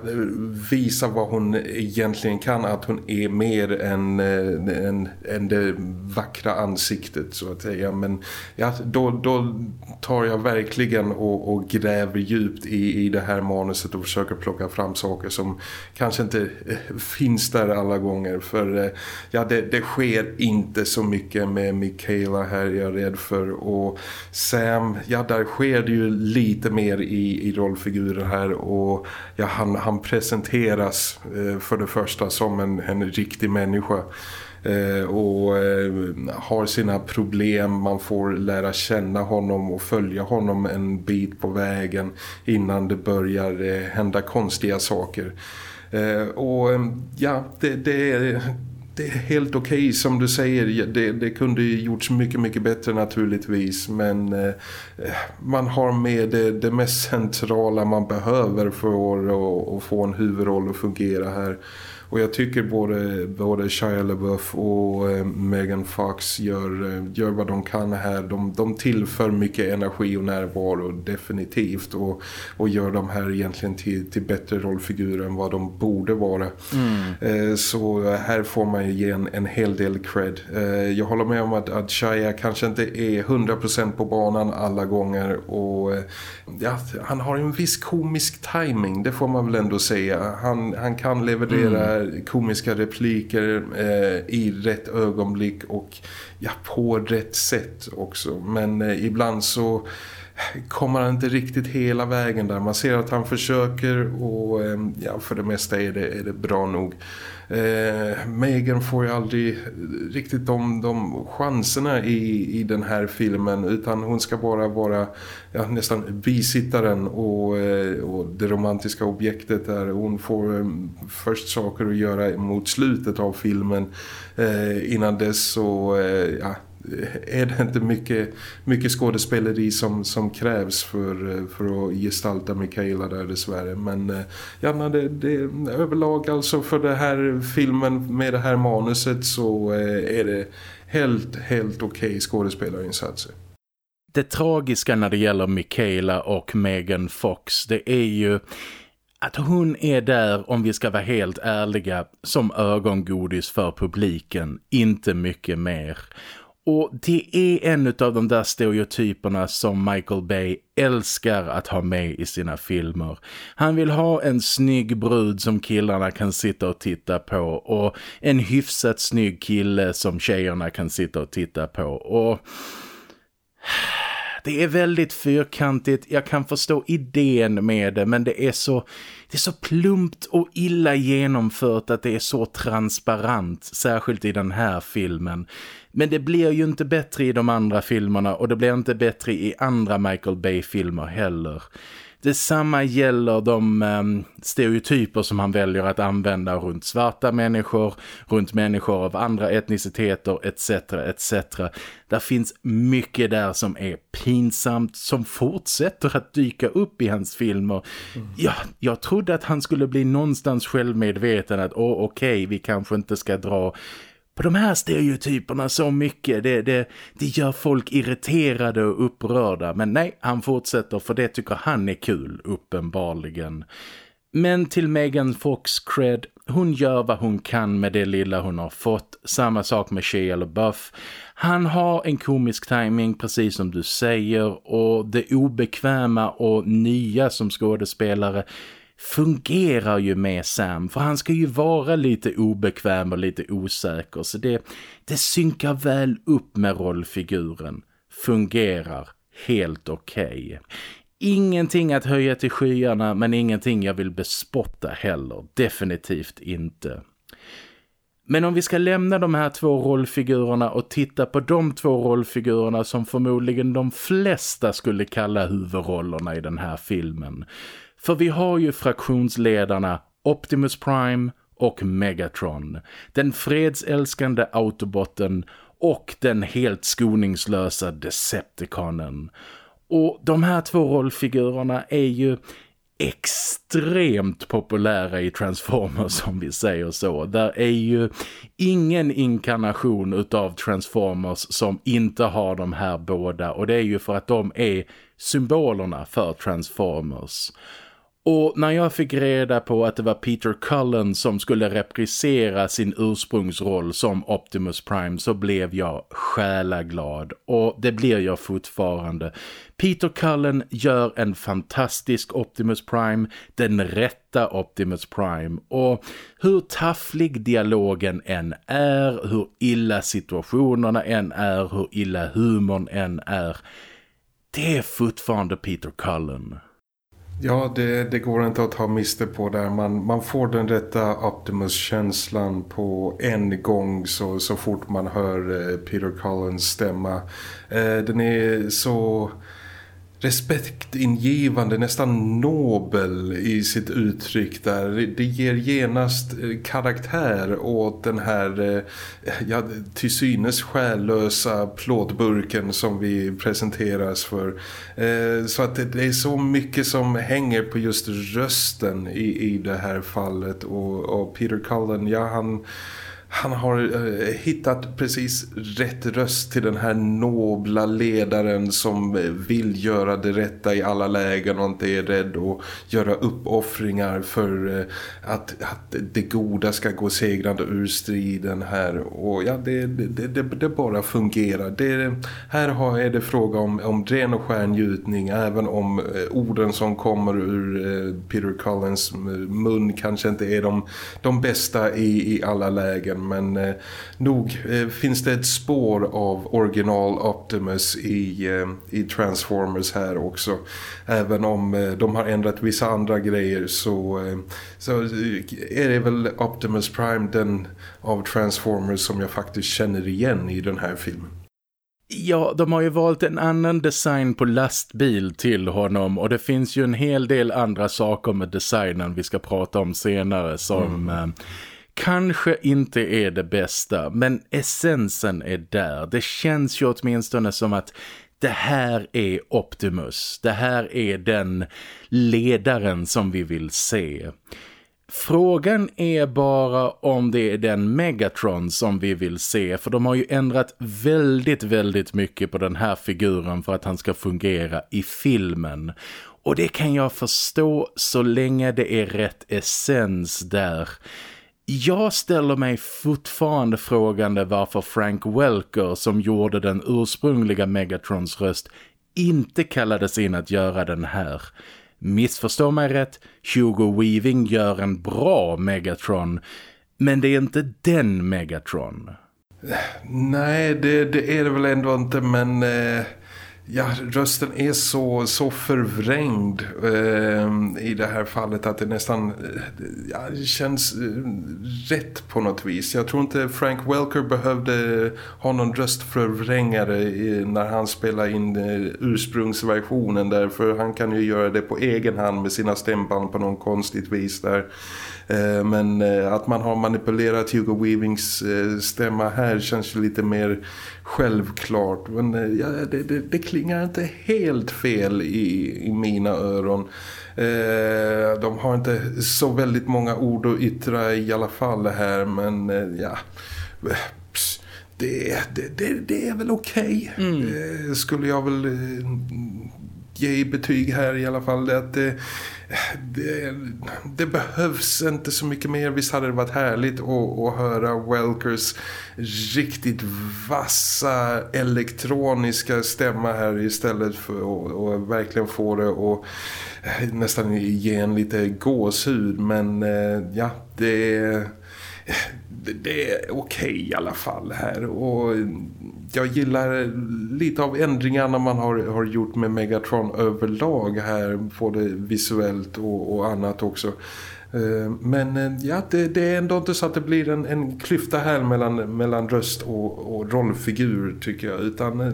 visa vad hon egentligen kan, att hon är mer än, än, än det vackra ansiktet så att säga. Men ja, då, då tar jag verkligen och, och gräver djupt i, i det här manuset och försöker plocka fram saker som kanske inte eh, finns där alla gånger. För eh, ja, det, det sker inte så mycket med Michaela här jag är rädd för. Och Sam, ja där sker det ju lite mer i, i rollfiguren här och ja, han, han presenteras eh, för det första som en, en riktig människa Eh, och eh, har sina problem. Man får lära känna honom och följa honom en bit på vägen innan det börjar eh, hända konstiga saker. Och ja, det, det är det är helt okej okay, som du säger. Det, det kunde gjorts mycket, mycket bättre naturligtvis. Men eh, man har med det, det, mest centrala man behöver för att, att få en huvudroll att fungera här och jag tycker både, både Shia LaBeouf och eh, Megan Fox gör, eh, gör vad de kan här. De, de tillför mycket energi och närvaro definitivt och, och gör de här egentligen till, till bättre rollfigurer än vad de borde vara. Mm. Eh, så här får man ju ge en, en hel del cred. Eh, jag håller med om att, att Shia kanske inte är 100% på banan alla gånger och ja, han har en viss komisk timing, det får man väl ändå säga. Han, han kan leverera mm komiska repliker eh, i rätt ögonblick och ja, på rätt sätt också. Men eh, ibland så kommer han inte riktigt hela vägen där. Man ser att han försöker och eh, ja, för det mesta är det, är det bra nog. Eh, Megan får ju aldrig riktigt de, de chanserna i, i den här filmen utan hon ska bara vara ja, nästan bisittaren och, eh, och det romantiska objektet där hon får eh, först saker att göra mot slutet av filmen eh, innan dess så eh, ja, Eh, är det inte mycket, mycket skådespeleri som, som krävs för, eh, för att gestalta Mikaela där dessvärre. Men eh, det, det, överlag alltså för den här filmen med det här manuset så eh, är det helt, helt okej okay skådespelarinsatser. Det tragiska när det gäller Mikaela och Megan Fox det är ju att hon är där, om vi ska vara helt ärliga, som ögongodis för publiken, inte mycket mer. Och det är en av de där stereotyperna som Michael Bay älskar att ha med i sina filmer. Han vill ha en snygg brud som killarna kan sitta och titta på och en hyfsat snygg kille som tjejerna kan sitta och titta på. Och det är väldigt fyrkantigt, jag kan förstå idén med det men det är så, det är så plumpt och illa genomfört att det är så transparent, särskilt i den här filmen. Men det blir ju inte bättre i de andra filmerna och det blir inte bättre i andra Michael Bay-filmer heller. Detsamma gäller de um, stereotyper som han väljer att använda runt svarta människor, runt människor av andra etniciteter etc. etc. Där finns mycket där som är pinsamt, som fortsätter att dyka upp i hans filmer. Mm. Ja, jag trodde att han skulle bli någonstans självmedveten att åh oh, okej, okay, vi kanske inte ska dra på de här stereotyperna så mycket. Det, det, det gör folk irriterade och upprörda. Men nej, han fortsätter för det tycker han är kul, uppenbarligen. Men till Megan Fox cred, hon gör vad hon kan med det lilla hon har fått. Samma sak med Shia LaBeouf. Han har en komisk timing precis som du säger och det obekväma och nya som skådespelare fungerar ju med Sam för han ska ju vara lite obekväm och lite osäker så det, det synkar väl upp med rollfiguren. Fungerar helt okej. Okay. Ingenting att höja till skyarna men ingenting jag vill bespotta heller. Definitivt inte. Men om vi ska lämna de här två rollfigurerna och titta på de två rollfigurerna som förmodligen de flesta skulle kalla huvudrollerna i den här filmen för vi har ju fraktionsledarna Optimus Prime och Megatron. Den fredsälskande Autobotten och den helt skoningslösa Decepticonen. Och de här två rollfigurerna är ju extremt populära i Transformers om vi säger så. Där är ju ingen inkarnation utav Transformers som inte har de här båda och det är ju för att de är symbolerna för Transformers. Och när jag fick reda på att det var Peter Cullen som skulle reprisera sin ursprungsroll som Optimus Prime så blev jag själaglad. Och det blir jag fortfarande. Peter Cullen gör en fantastisk Optimus Prime, den rätta Optimus Prime. Och hur tafflig dialogen än är, hur illa situationerna än är, hur illa humorn än är. Det är fortfarande Peter Cullen. Ja, det, det, går inte att ta miste på där. Man, man får den rätta Optimus-känslan på en gång så, så fort man hör eh, Peter Collins stämma. Eh, den är så respektingivande, nästan nobel i sitt uttryck där. Det ger genast eh, karaktär åt den här eh, ja, till synes själlösa plåtburken som vi presenteras för. Eh, så att det är så mycket som hänger på just rösten i, i det här fallet och, och Peter Cullen, ja han han har eh, hittat precis rätt röst till den här nobla ledaren som eh, vill göra det rätta i alla lägen och inte är rädd att göra uppoffringar för eh, att, att det goda ska gå segrande ur striden här. Och ja, det, det, det, det bara fungerar. Det, här har, är det fråga om, om ren och skärngjutning även om eh, orden som kommer ur eh, Peter Collins eh, mun kanske inte är de, de bästa i, i alla lägen men eh, nog eh, finns det ett spår av original Optimus i, eh, i Transformers här också. Även om eh, de har ändrat vissa andra grejer så, eh, så är det väl Optimus Prime den av Transformers som jag faktiskt känner igen i den här filmen. Ja, de har ju valt en annan design på lastbil till honom och det finns ju en hel del andra saker med designen vi ska prata om senare som mm kanske inte är det bästa men essensen är där. Det känns ju åtminstone som att det här är Optimus. Det här är den ledaren som vi vill se. Frågan är bara om det är den Megatron som vi vill se för de har ju ändrat väldigt väldigt mycket på den här figuren för att han ska fungera i filmen. Och det kan jag förstå så länge det är rätt essens där. Jag ställer mig fortfarande frågande varför Frank Welker som gjorde den ursprungliga Megatrons röst inte kallades in att göra den här. Missförstå mig rätt, Hugo Weaving gör en bra Megatron men det är inte den Megatron. Nej, det, det är det väl ändå inte men... Eh ja, rösten är så, så förvrängd eh, i det här fallet att det nästan eh, ja, känns eh, rätt på något vis. Jag tror inte Frank Welker behövde ha någon röstförvrängare i, när han spelar in ursprungsversionen där för han kan ju göra det på egen hand med sina stämband på någon konstigt vis där. Eh, men eh, att man har manipulerat Hugo Weavings eh, stämma här känns ju lite mer självklart. Men ja, det, det, det klingar inte helt fel i, i mina öron. De har inte så väldigt många ord att yttra i alla fall här men ja... Det, det, det, det, är väl okej. Okay. Mm. Skulle jag väl ge betyg här i alla fall. Att det, det, det, behövs inte så mycket mer. Visst hade det varit härligt att, att höra Welkers riktigt vassa elektroniska stämma här istället för att verkligen få det och eh, nästan ge en lite gåshud. Men eh, ja, det det är okej okay i alla fall här. Och jag gillar lite av ändringarna man har, har gjort med Megatron överlag här både visuellt och, och annat också. Eh, Eh, men eh, ja, det, det, är ändå inte så att det blir en, en klyfta här mellan, mellan röst och, och rollfigur tycker jag. Utan eh,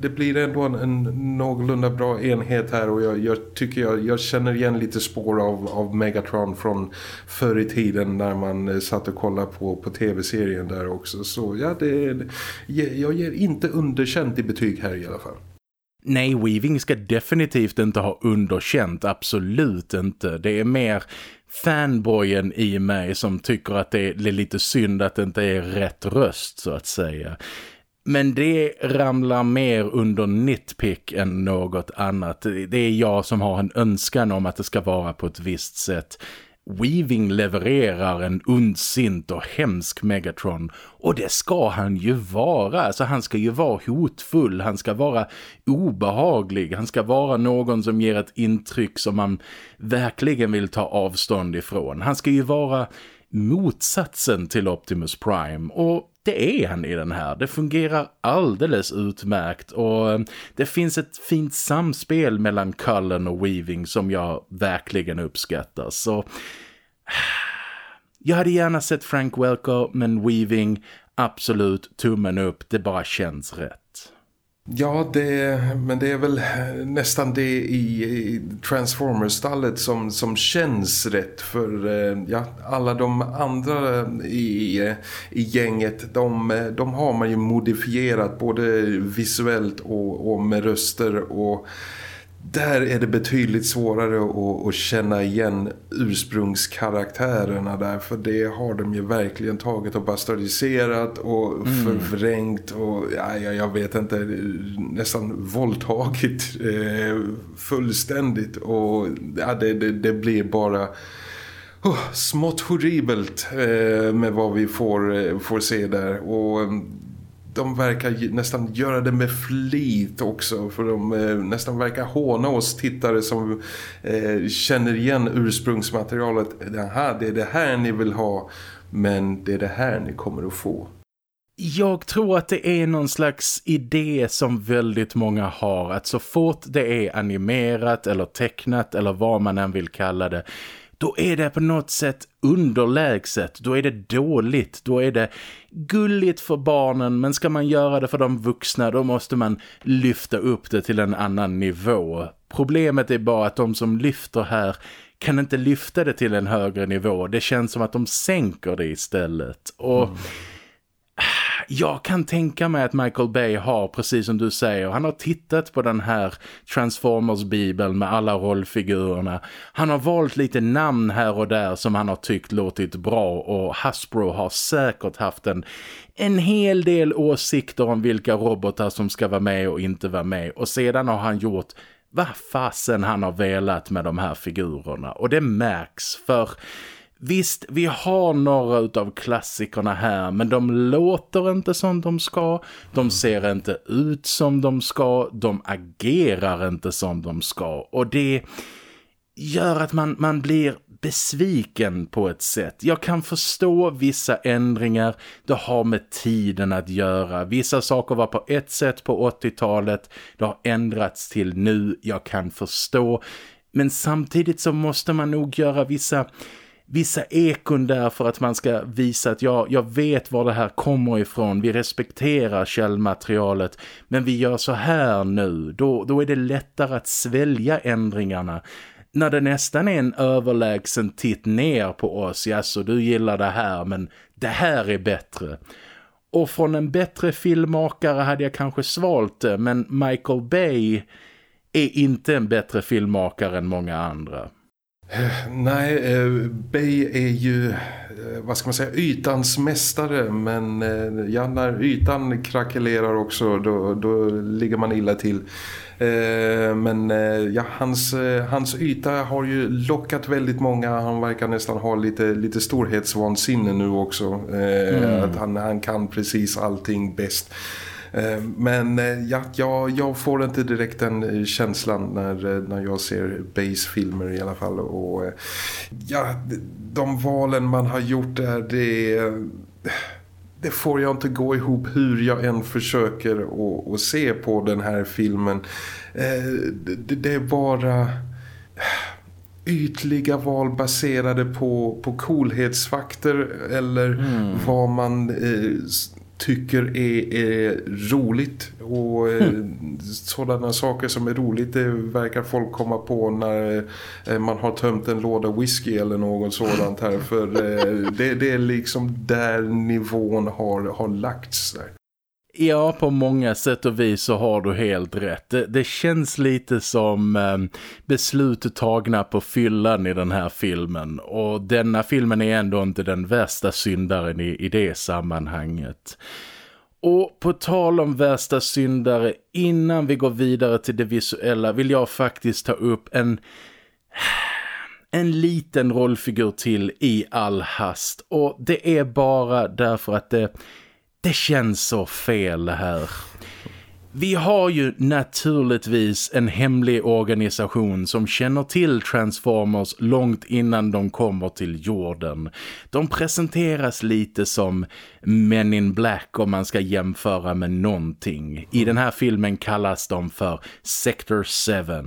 det blir ändå en, en någorlunda bra enhet här och jag, jag tycker jag, jag, känner igen lite spår av, av Megatron från förr i tiden när man satt och kollade på, på tv-serien där också. Så ja, det, jag ger inte underkänt i betyg här i alla fall. Nej, Weaving ska definitivt inte ha underkänt, absolut inte. Det är mer fanboyen i mig som tycker att det är lite synd att det inte är rätt röst så att säga. Men det ramlar mer under nitpick än något annat. Det är jag som har en önskan om att det ska vara på ett visst sätt. Weaving levererar en ondsint och hemsk Megatron och det ska han ju vara. Alltså han ska ju vara hotfull, han ska vara obehaglig, han ska vara någon som ger ett intryck som man verkligen vill ta avstånd ifrån. Han ska ju vara motsatsen till Optimus Prime och det är han i den här. Det fungerar alldeles utmärkt och eh, det finns ett fint samspel mellan Cullen och Weaving som jag verkligen uppskattar. Så jag hade gärna sett Frank Welker men Weaving absolut tummen upp. Det bara känns rätt. Ja, det, men det är väl nästan det i, i Transformers-stallet som, som känns rätt för eh, ja, alla de andra i, i gänget, de, de har man ju modifierat både visuellt och, och med röster och där är det betydligt svårare att, att, känna igen ursprungskaraktärerna där för det har de ju verkligen tagit och bastardiserat och mm. förvrängt och ja, jag vet inte nästan våldtagit eh, fullständigt och ja, det, det, det blir bara oh, smått horribelt eh, med vad vi får, eh, får se där och de verkar nästan göra det med flit också för de eh, nästan verkar håna oss tittare som eh, känner igen ursprungsmaterialet. Aha, det är det här ni vill ha men det är det här ni kommer att få. Jag tror att det är någon slags idé som väldigt många har att så fort det är animerat eller tecknat eller vad man än vill kalla det då är det på något sätt underlägset, då är det dåligt, då är det gulligt för barnen men ska man göra det för de vuxna då måste man lyfta upp det till en annan nivå. Problemet är bara att de som lyfter här kan inte lyfta det till en högre nivå. Det känns som att de sänker det istället. Och... Mm jag kan tänka mig att Michael Bay har, precis som du säger, han har tittat på den här Transformers-bibeln med alla rollfigurerna. Han har valt lite namn här och där som han har tyckt låtit bra och Hasbro har säkert haft en, en hel del åsikter om vilka robotar som ska vara med och inte vara med. Och sedan har han gjort vad fasen han har velat med de här figurerna. Och det märks för Visst, vi har några av klassikerna här men de låter inte som de ska. De ser inte ut som de ska. De agerar inte som de ska. Och det gör att man, man blir besviken på ett sätt. Jag kan förstå vissa ändringar. Det har med tiden att göra. Vissa saker var på ett sätt på 80-talet. Det har ändrats till nu. Jag kan förstå. Men samtidigt så måste man nog göra vissa vissa ekon där för att man ska visa att ja, jag vet var det här kommer ifrån. Vi respekterar källmaterialet men vi gör så här nu. Då, då är det lättare att svälja ändringarna. När det nästan är en överlägsen titt ner på oss. Ja, så du gillar det här men det här är bättre. Och från en bättre filmmakare hade jag kanske svalt det men Michael Bay är inte en bättre filmmakare än många andra. Nej, eh, Bay är ju, eh, vad ska man säga, ytans mästare. Men eh, ja, när ytan krackelerar också, då, då ligger man illa till. Men ja, hans, hans yta har ju lockat väldigt många. Han verkar nästan ha lite, lite storhetsvansinne nu också. Mm. Att han, han kan precis allting bäst. Eh, men eh, ja, jag, jag får inte direkt den eh, känslan när, när jag ser Base-filmer i alla fall. Och ja, de valen man har gjort där, det, det får jag inte gå ihop hur jag än försöker att se på den här filmen. Det, det är bara ytliga val baserade på, på coolhetsfaktor eller mm. vad man eh, tycker är, är roligt och mm. sådana saker som är roligt det verkar folk komma på när eh, man har tömt en låda whisky eller något sådant här för eh, det, det är liksom där nivån har, har lagts där. Ja, på många sätt och vis så har du helt rätt. Det, det känns lite som eh, beslut tagna på fyllan i den här filmen. Och denna filmen är ändå inte den värsta syndaren i, i det sammanhanget. Och på tal om värsta syndare, innan vi går vidare till det visuella vill jag faktiskt ta upp en en liten rollfigur till i all hast. Och det är bara därför att det det känns så fel här. Vi har ju naturligtvis en hemlig organisation som känner till Transformers långt innan de kommer till jorden. De presenteras lite som Men in Black om man ska jämföra med någonting. I den här filmen kallas de för Sector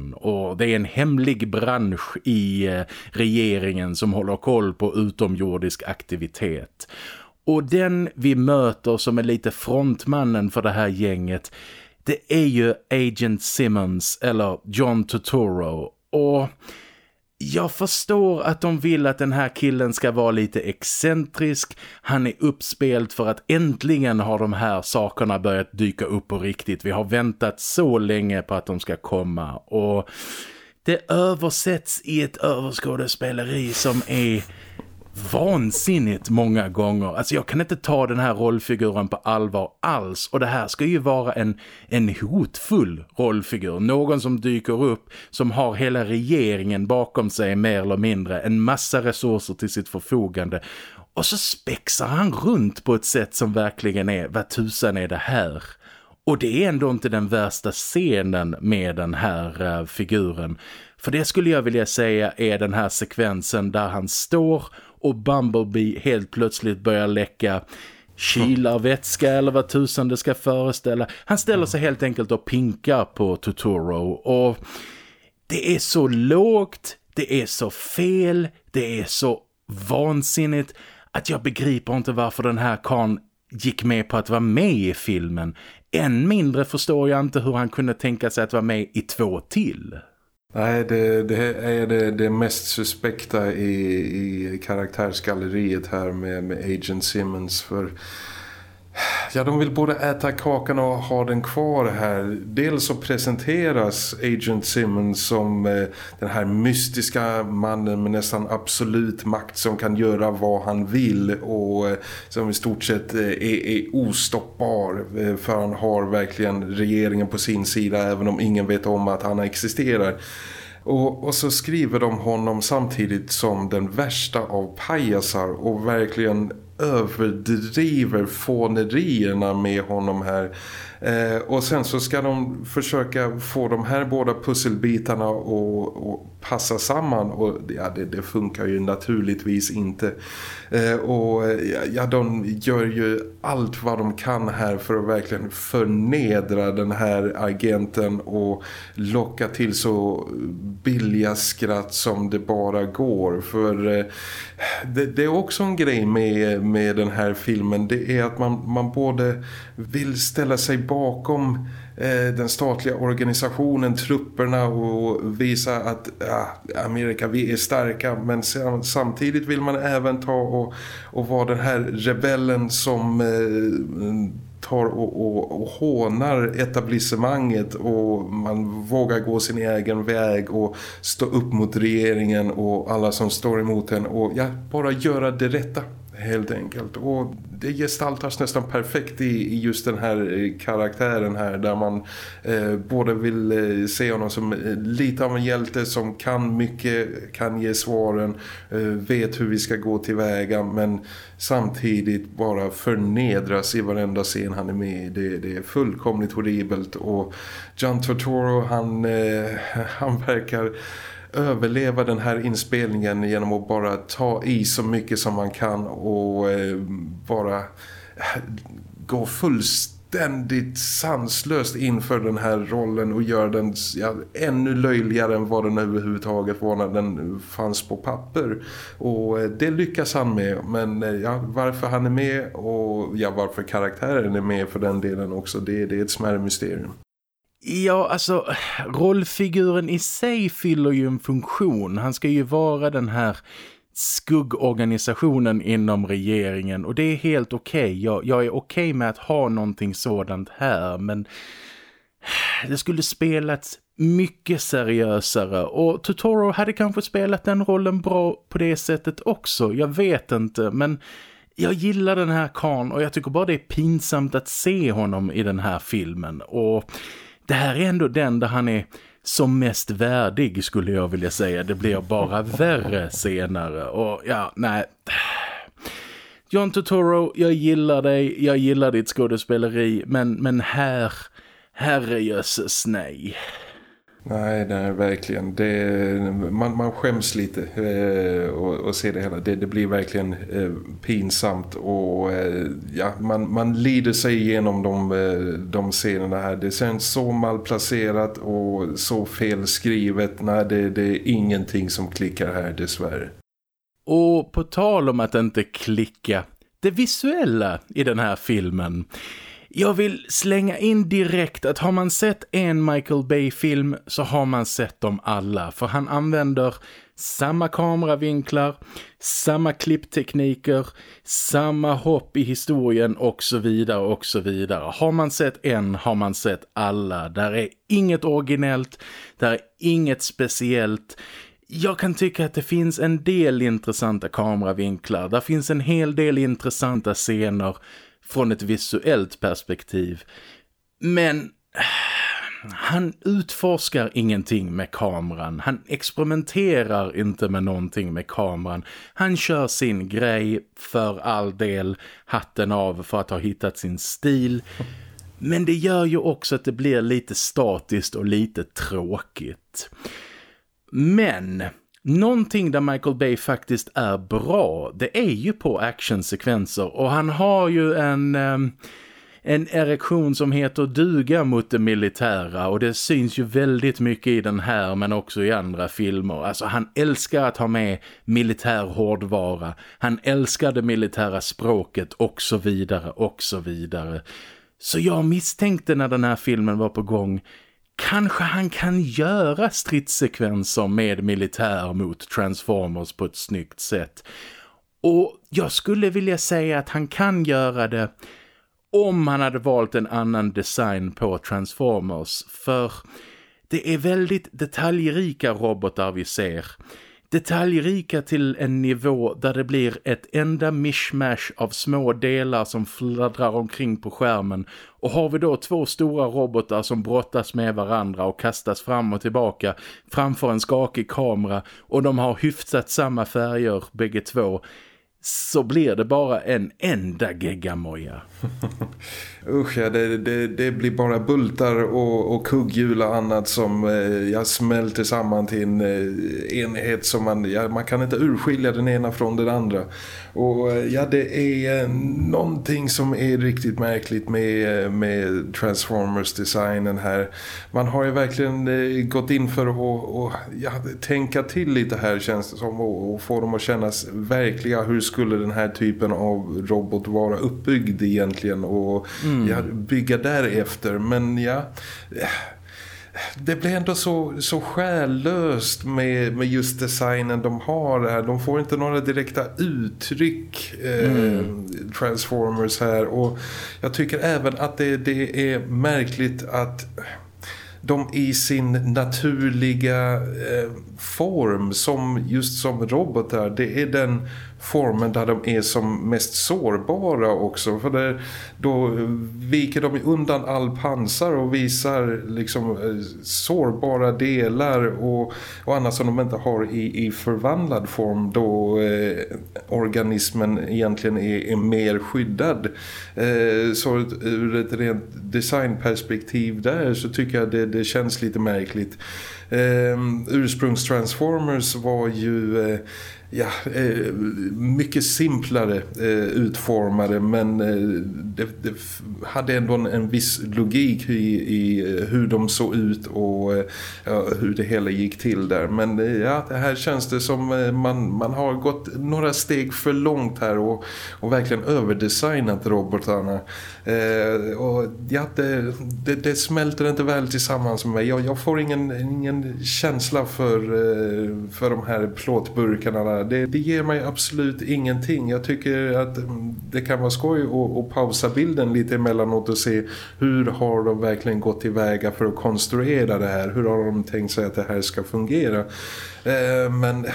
7 och det är en hemlig bransch i eh, regeringen som håller koll på utomjordisk aktivitet. Och den vi möter som är lite frontmannen för det här gänget det är ju Agent Simmons eller John Turturro och jag förstår att de vill att den här killen ska vara lite excentrisk. Han är uppspelt för att äntligen har de här sakerna börjat dyka upp på riktigt. Vi har väntat så länge på att de ska komma och det översätts i ett överskådespeleri som är vansinnigt många gånger. Alltså jag kan inte ta den här rollfiguren på allvar alls. Och det här ska ju vara en, en hotfull rollfigur. Någon som dyker upp som har hela regeringen bakom sig mer eller mindre. En massa resurser till sitt förfogande. Och så spexar han runt på ett sätt som verkligen är, vad tusan är det här? Och det är ändå inte den värsta scenen med den här uh, figuren. För det skulle jag vilja säga är den här sekvensen där han står och Bumblebee helt plötsligt börjar läcka kylarvätska eller vad tusan det ska föreställa. Han ställer sig helt enkelt och pinkar på Totoro och det är så lågt, det är så fel, det är så vansinnigt att jag begriper inte varför den här kan gick med på att vara med i filmen. Än mindre förstår jag inte hur han kunde tänka sig att vara med i två till. Nej, det, det är det, det, mest suspekta i, i karaktärsgalleriet här med, med Agent Simmons för Ja, de vill både äta kakan och ha den kvar här. Dels så presenteras Agent Simmons som eh, den här mystiska mannen med nästan absolut makt som kan göra vad han vill och eh, som i stort sett eh, är, är ostoppbar eh, för han har verkligen regeringen på sin sida även om ingen vet om att han existerar. Och, och, så skriver de honom samtidigt som den värsta av pajasar och verkligen överdriver fånerierna med honom här. Eh, och sen så ska de försöka få de här båda pusselbitarna att passa samman och ja, det, det, funkar ju naturligtvis inte. Eh, och ja, de gör ju allt vad de kan här för att verkligen förnedra den här agenten och locka till så billiga skratt som det bara går. För eh, det, det, är också en grej med, med den här filmen. Det är att man, man både vill ställa sig bakom Eh, den statliga organisationen, trupperna och visa att ja, Amerika, vi är starka. Men samtidigt vill man även ta och, och vara den här rebellen som eh, tar och, och, och hånar etablissemanget. Och man vågar gå sin egen väg och stå upp mot regeringen och alla som står emot den och ja, bara göra det rätta helt enkelt. Och det gestaltas nästan perfekt i, i just den här eh, karaktären här där man eh, både vill eh, se honom som eh, lite av en hjälte som kan mycket, kan ge svaren, eh, vet hur vi ska gå tillväga men samtidigt bara förnedras i varenda scen han är med i. Det, det är fullkomligt horribelt och John Turturro han, eh, han verkar överleva den här inspelningen genom att bara ta i så mycket som man kan och eh, bara eh, gå fullständigt sanslöst inför den här rollen och göra den ja, ännu löjligare än vad den överhuvudtaget var när den fanns på papper. Och eh, det lyckas han med. Men eh, ja, varför han är med och ja, varför karaktären är med för den delen också, det, det är ett smärre mysterium. Ja, alltså rollfiguren i sig fyller ju en funktion. Han ska ju vara den här skuggorganisationen inom regeringen och det är helt okej. Okay. Jag, jag, är okej okay med att ha någonting sådant här men det skulle spelats mycket seriösare och Totoro hade kanske spelat den rollen bra på det sättet också. Jag vet inte men jag gillar den här kan och jag tycker bara det är pinsamt att se honom i den här filmen och det här är ändå den där han är som mest värdig skulle jag vilja säga. Det blir bara värre senare. Och ja, nej... John Turturro, jag gillar dig, jag gillar ditt skådespeleri, men, men här, herrejösses nej. Nej, nej verkligen. Det, man, man skäms lite eh, och, och ser det hela. Det, det blir verkligen eh, pinsamt och eh, ja, man, man lider sig igenom de, eh, de scenerna här. Det känns så malplacerat och så felskrivet. Nej, det, det är ingenting som klickar här dessvärre. Och på tal om att inte klicka, det visuella i den här filmen jag vill slänga in direkt att har man sett en Michael Bay-film så har man sett dem alla. För han använder samma kameravinklar, samma klipptekniker, samma hopp i historien och så vidare och så vidare. Har man sett en har man sett alla. Där är inget originellt, där är inget speciellt. Jag kan tycka att det finns en del intressanta kameravinklar. Där finns en hel del intressanta scener från ett visuellt perspektiv. Men han utforskar ingenting med kameran. Han experimenterar inte med någonting med kameran. Han kör sin grej för all del, hatten av för att ha hittat sin stil. Men det gör ju också att det blir lite statiskt och lite tråkigt. Men någonting där Michael Bay faktiskt är bra, det är ju på actionsekvenser. Och han har ju en... Um, en erektion som heter duga mot det militära och det syns ju väldigt mycket i den här men också i andra filmer. Alltså han älskar att ha med militär hårdvara, han älskar det militära språket och så vidare och så vidare. Så jag misstänkte när den här filmen var på gång Kanske han kan göra stridssekvenser med militär mot Transformers på ett snyggt sätt. Och jag skulle vilja säga att han kan göra det om han hade valt en annan design på Transformers. För det är väldigt detaljrika robotar vi ser. Detaljrika till en nivå där det blir ett enda mishmash av små delar som fladdrar omkring på skärmen. Och har vi då två stora robotar som brottas med varandra och kastas fram och tillbaka framför en skakig kamera och de har hyfsat samma färger bägge två så blir det bara en enda geggamoja. Usch ja, det, det, det, blir bara bultar och, och kugghjul och annat som eh, jag smälter samman till en eh, enhet som man, ja, man kan inte urskilja den ena från den andra. Och eh, ja, det är eh, någonting som är riktigt märkligt med, eh, med Transformers-designen här. Man har ju verkligen eh, gått in för att och, ja, tänka till lite här känns det som och, och få dem att kännas verkliga. Hur skulle den här typen av robot vara uppbyggd egentligen och mm ja, bygga därefter. Men ja det blir ändå så, så själlöst med, med just designen de har här. De får inte några direkta uttryck eh, mm. Transformers här och jag tycker även att det, det är märkligt att de i sin naturliga eh, form som just som robotar, det är den formen där de är som mest sårbara också. För det, då viker de undan all pansar och visar liksom eh, sårbara delar och, och annat som de inte har i, i förvandlad form då eh, organismen egentligen är, är mer skyddad. Eh, så ur ett rent designperspektiv där så tycker jag det, det känns lite märkligt. Eh, ursprungstransformers var ju eh, ja, eh, mycket simplare eh, utformade men eh, det, det, hade ändå en, en viss logik i, i, eh, hur de såg ut och eh, ja, hur det hela gick till där. Men eh, ja, det här känns det som man, man har gått några steg för långt här och, och verkligen överdesignat robotarna. Eh, och ja, det, det, det, smälter inte väl tillsammans med mig. Jag, jag får ingen, ingen känsla för, eh, för de här plåtburkarna det, det ger mig absolut ingenting. Jag tycker att mm, det kan vara skoj att, att pausa bilden lite emellanåt och se hur har de verkligen gått tillväga för att konstruera det här. Hur har de tänkt sig att det här ska fungera. Eh, men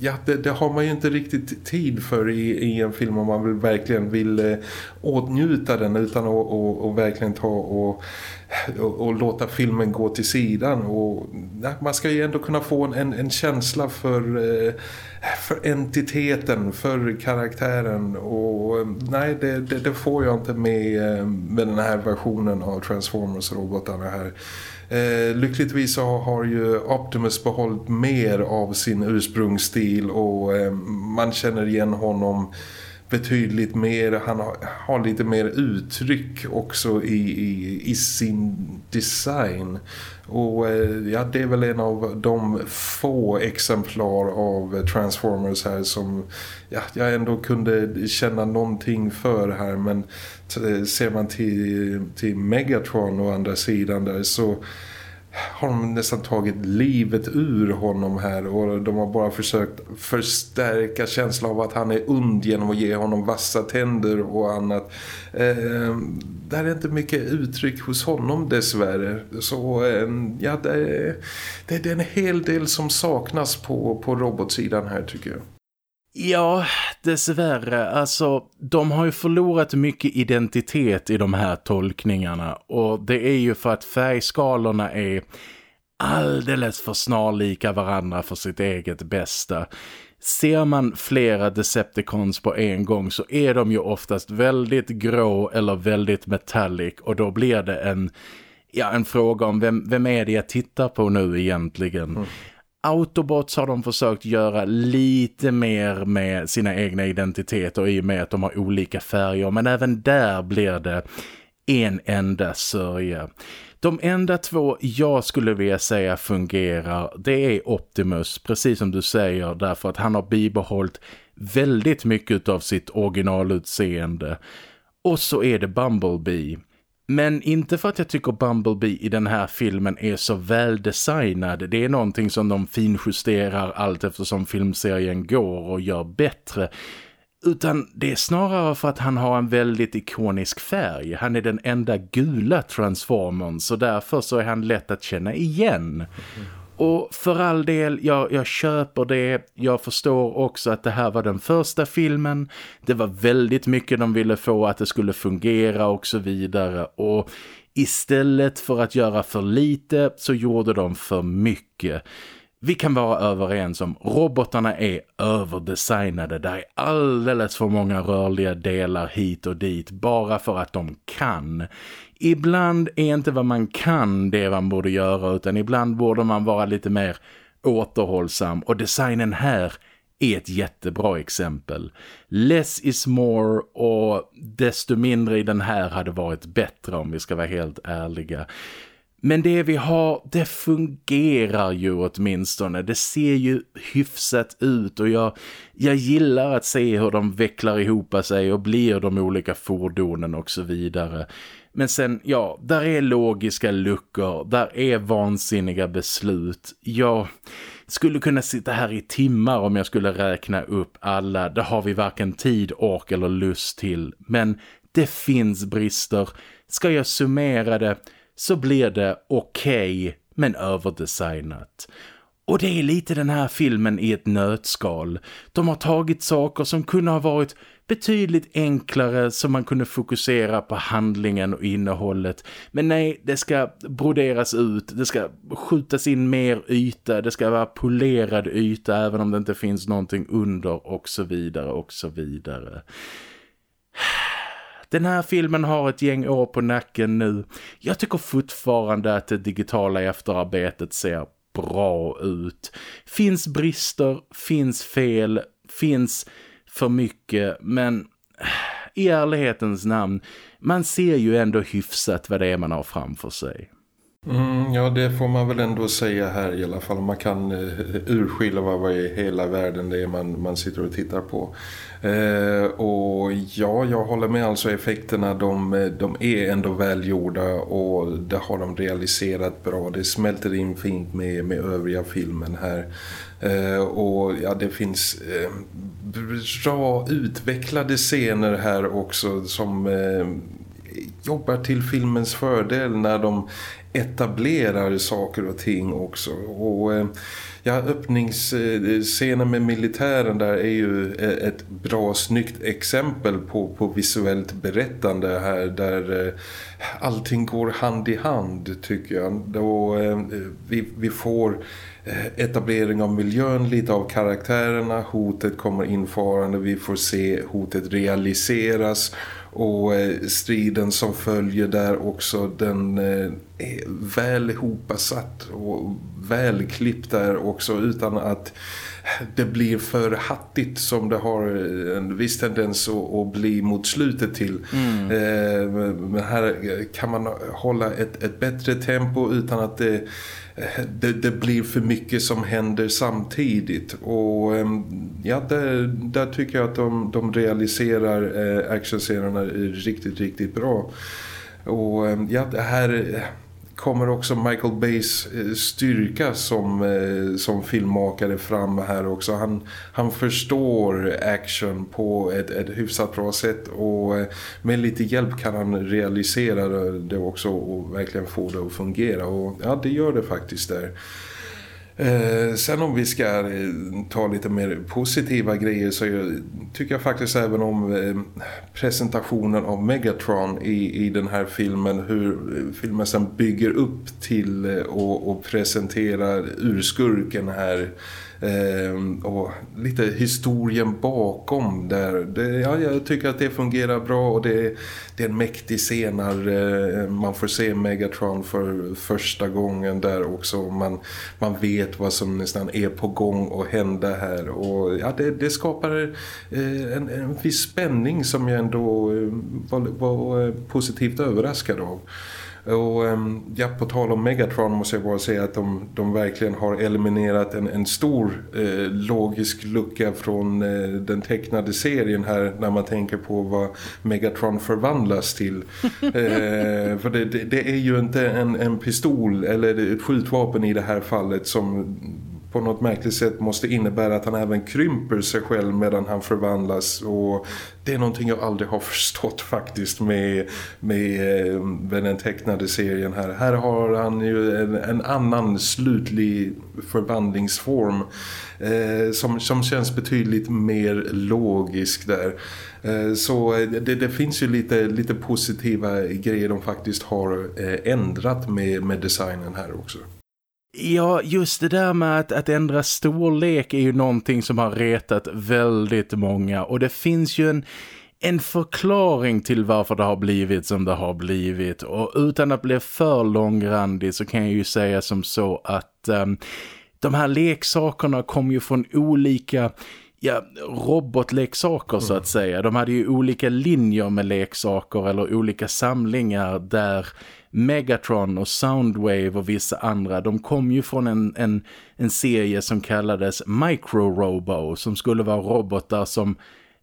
ja, det, det, har man ju inte riktigt tid för i, i en film om man vill, verkligen vill eh, åtnjuta den utan att och, och verkligen ta och, och, och, låta filmen gå till sidan och ja, man ska ju ändå kunna få en, en känsla för, eh, för entiteten, för karaktären och eh, nej det, det, det får jag inte med, eh, med den här versionen av Transformers-robotarna här. Eh, lyckligtvis så har ju Optimus behållit mer av sin ursprungsstil och eh, man känner igen honom betydligt mer. Han har, har lite mer uttryck också i, i, i, sin design. Och eh, ja, det är väl en av de få exemplar av Transformers här som ja, jag ändå kunde känna någonting för här. Men ser man till, till Megatron å andra sidan där så har de nästan tagit livet ur honom här och de har bara försökt förstärka känslan av att han är ond genom att ge honom vassa tänder och annat. Eh, där är inte mycket uttryck hos honom dessvärre. Så eh, ja, det är, det är en hel del som saknas på, på robotsidan här tycker jag. Ja, dessvärre. Alltså, de har ju förlorat mycket identitet i de här tolkningarna. Och det är ju för att färgskalorna är alldeles för snarlika varandra för sitt eget bästa. Ser man flera Decepticons på en gång så är de ju oftast väldigt grå eller väldigt metallic. Och då blir det en, ja, en fråga om vem, vem är det jag tittar på nu egentligen. Mm. Autobots har de försökt göra lite mer med sina egna identiteter i och med att de har olika färger. Men även där blir det en enda sörja. De enda två jag skulle vilja säga fungerar, det är Optimus, precis som du säger, därför att han har bibehållit väldigt mycket av sitt originalutseende. Och så är det Bumblebee. Men inte för att jag tycker Bumblebee i den här filmen är så väldesignad. Det är någonting som de finjusterar allt eftersom filmserien går och gör bättre. Utan det är snarare för att han har en väldigt ikonisk färg. Han är den enda gula transformern så därför så är han lätt att känna igen. Och för all del, jag, jag köper det. Jag förstår också att det här var den första filmen. Det var väldigt mycket de ville få att det skulle fungera och så vidare. Och istället för att göra för lite så gjorde de för mycket. Vi kan vara överens om robotarna är överdesignade. Det är alldeles för många rörliga delar hit och dit bara för att de kan. Ibland är inte vad man kan det man borde göra utan ibland borde man vara lite mer återhållsam och designen här är ett jättebra exempel. Less is more och desto mindre i den här hade varit bättre om vi ska vara helt ärliga. Men det vi har, det fungerar ju åtminstone. Det ser ju hyfsat ut och jag, jag gillar att se hur de vecklar ihop sig och blir de olika fordonen och så vidare. Men sen, ja, där är logiska luckor, där är vansinniga beslut. Jag skulle kunna sitta här i timmar om jag skulle räkna upp alla. Det har vi varken tid, ork eller lust till. Men det finns brister. Ska jag summera det så blir det okej okay, men överdesignat. Och det är lite den här filmen i ett nötskal. De har tagit saker som kunde ha varit betydligt enklare så man kunde fokusera på handlingen och innehållet. Men nej, det ska broderas ut, det ska skjutas in mer yta, det ska vara polerad yta även om det inte finns någonting under och så vidare och så vidare. Den här filmen har ett gäng år på nacken nu. Jag tycker fortfarande att det digitala efterarbetet ser bra ut. Finns brister, finns fel, finns för mycket men i ärlighetens namn man ser ju ändå hyfsat vad det är man har framför sig. Mm, ja, det får man väl ändå säga här i alla fall. Man kan eh, urskilja vad i hela världen det är man, man sitter och tittar på. Eh, och ja, jag håller med alltså effekterna. De, de är ändå välgjorda och det har de realiserat bra. Det smälter in fint med, med övriga filmen här. Eh, och ja, det finns eh, bra utvecklade scener här också som eh, jobbar till filmens fördel när de etablerar saker och ting också. Och eh, ja, öppningsscenen med militären där är ju eh, ett bra snyggt exempel på, på visuellt berättande här där eh, allting går hand i hand tycker jag. Då vi, vi får etablering av miljön, lite av karaktärerna, hotet kommer infarande, vi får se hotet realiseras och eh, striden som följer där också den eh, är väl ihopsatt och välklippt där också utan att det blir för hattigt som det har en viss tendens att, bli mot slutet till. Mm. Eh, men här kan man hålla ett, ett bättre tempo utan att det, det, det, blir för mycket som händer samtidigt. Och ehm, ja, där, där tycker jag att de, de realiserar eh, actionscenerna riktigt, riktigt bra. Och ehm, ja, det här kommer också Michael Bays eh, styrka som, eh, som filmmakare fram här också. Han, han förstår action på ett, ett hyfsat bra sätt och eh, med lite hjälp kan han realisera det också och verkligen få det att fungera. Och ja, det gör det faktiskt där. Eh, sen om vi ska eh, ta lite mer positiva grejer så jag, tycker jag faktiskt även om eh, presentationen av Megatron i, i den här filmen, hur eh, filmen sen bygger upp till eh, och, och presenterar urskurken här. Eh, Ehm, och lite historien bakom där. Det, ja, jag tycker att det fungerar bra och det, det är en mäktig scen när eh, man får se Megatron för första gången där också. Man, man vet vad som nästan är på gång och hända här och ja, det, det skapar eh, en, en viss spänning som jag ändå eh, var, var positivt överraskad av. Och ehm, ja, på tal om Megatron måste jag bara säga att de, de verkligen har eliminerat en, en stor eh, logisk lucka från eh, den tecknade serien här när man tänker på vad Megatron förvandlas till. eh, för det, det, det, är ju inte en, en pistol eller ett skjutvapen i det här fallet som på något märkligt sätt måste innebära att han även krymper sig själv medan han förvandlas och det är någonting jag aldrig har förstått faktiskt med, med, eh, med den tecknade serien här. Här har han ju en, en annan slutlig förvandlingsform eh, som, som känns betydligt mer logisk där. Eh, så eh, det, det, finns ju lite, lite positiva grejer de faktiskt har eh, ändrat med, med designen här också. Ja, just det där med att, att ändra storlek är ju någonting som har retat väldigt många och det finns ju en, en förklaring till varför det har blivit som det har blivit och utan att bli för långrandig så kan jag ju säga som så att um, de här leksakerna kom ju från olika ja, robotleksaker så att mm. säga. De hade ju olika linjer med leksaker eller olika samlingar där Megatron och Soundwave och vissa andra, de kom ju från en, en, en serie som kallades Micro Robo som skulle vara robotar som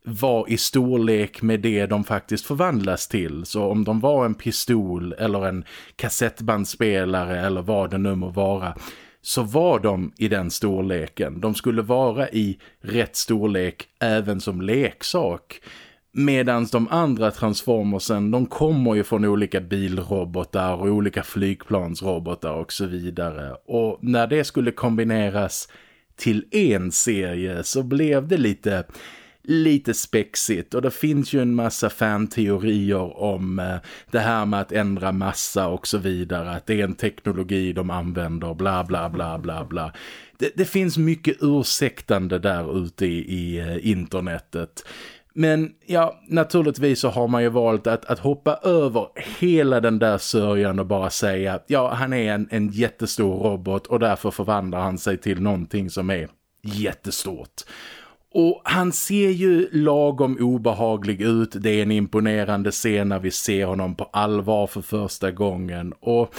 var i storlek med det de faktiskt förvandlas till. Så om de var en pistol eller en kassettbandspelare eller vad det nu må vara så var de i den storleken. De skulle vara i rätt storlek även som leksak. Medan de andra transformersen, de kommer ju från olika bilrobotar och olika flygplansrobotar och så vidare. Och när det skulle kombineras till en serie så blev det lite lite spexigt och det finns ju en massa fanteorier om eh, det här med att ändra massa och så vidare, att det är en teknologi de använder, bla bla bla bla bla. Det, det finns mycket ursäktande där ute i, i eh, internetet. Men ja, naturligtvis så har man ju valt att, att hoppa över hela den där sörjan och bara säga att ja, han är en, en jättestor robot och därför förvandlar han sig till någonting som är jättestort. Och han ser ju lagom obehaglig ut. Det är en imponerande scen när vi ser honom på allvar för första gången. Och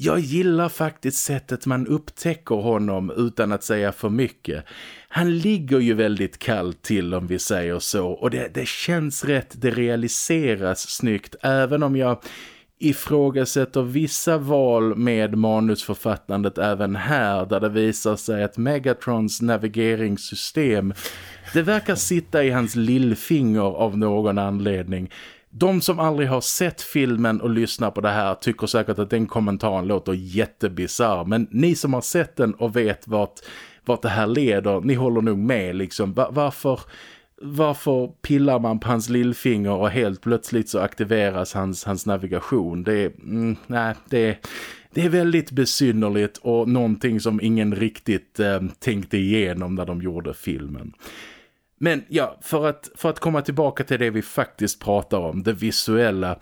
jag gillar faktiskt sättet man upptäcker honom utan att säga för mycket. Han ligger ju väldigt kallt till om vi säger så. Och det, det känns rätt, det realiseras snyggt. Även om jag ifrågasätter vissa val med manusförfattandet även här där det visar sig att Megatrons navigeringssystem det verkar sitta i hans lillfinger av någon anledning. De som aldrig har sett filmen och lyssnar på det här tycker säkert att den kommentaren låter jättebisarr. Men ni som har sett den och vet vart, vart det här leder, ni håller nog med liksom. varför, varför pillar man på hans lillfinger och helt plötsligt så aktiveras hans, hans navigation? Det är, mm, nej, det är, det är väldigt besynnerligt och någonting som ingen riktigt eh, tänkte igenom när de gjorde filmen. Men ja, för att, för att komma tillbaka till det vi faktiskt pratar om, det visuella.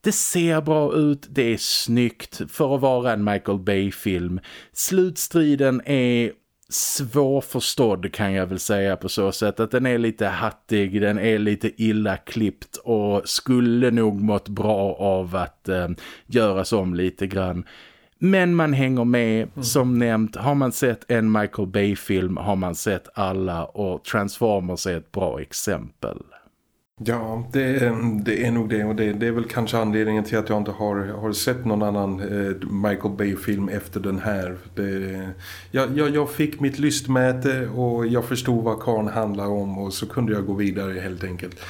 Det ser bra ut, det är snyggt för att vara en Michael Bay-film. Slutstriden är svårförstådd kan jag väl säga på så sätt att den är lite hattig, den är lite illa klippt och skulle nog mått bra av att eh, göras om lite grann. Men man hänger med, mm. som nämnt, har man sett en Michael Bay-film har man sett alla och Transformers är ett bra exempel. Ja, det, det är nog det och det, det, är väl kanske anledningen till att jag inte har, har sett någon annan eh, Michael Bay-film efter den här. Det, jag, jag, jag, fick mitt lystmäte och jag förstod vad karn handlar om och så kunde jag gå vidare helt enkelt.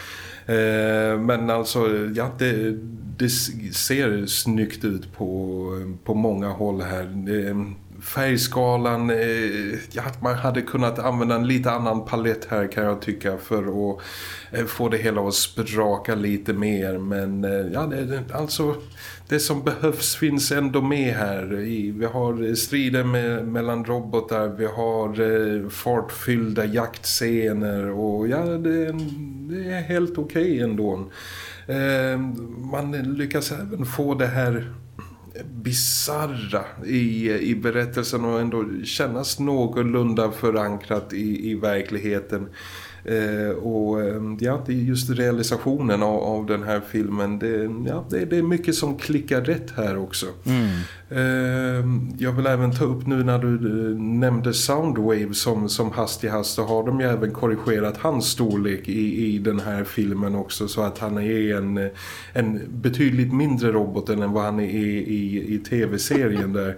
Eh, men alltså, ja, det, det ser snyggt ut på, på många håll här. Eh, färgskalan, eh, ja, man hade kunnat använda en lite annan palett här kan jag tycka för att få det hela att spraka lite mer. Men ja, det, alltså det som behövs finns ändå med här. Vi har eh, strider med, mellan robotar, vi har eh, fartfyllda jaktscener och ja, det, det är helt okej okay ändå. Eh, man lyckas även få det här bizarra i, i berättelsen och ändå kännas någorlunda förankrat i, i verkligheten. Eh, och eh, ja, det är just realisationen av, av den här filmen. Det, ja, det, det, är mycket som klickar rätt här också. Mm. Eh, jag vill även ta upp nu när du eh, nämnde Soundwave som, som hastig hast så har de ju även korrigerat hans storlek i, i den här filmen också så att han är en, en betydligt mindre robot än vad han är i, i, i tv-serien där.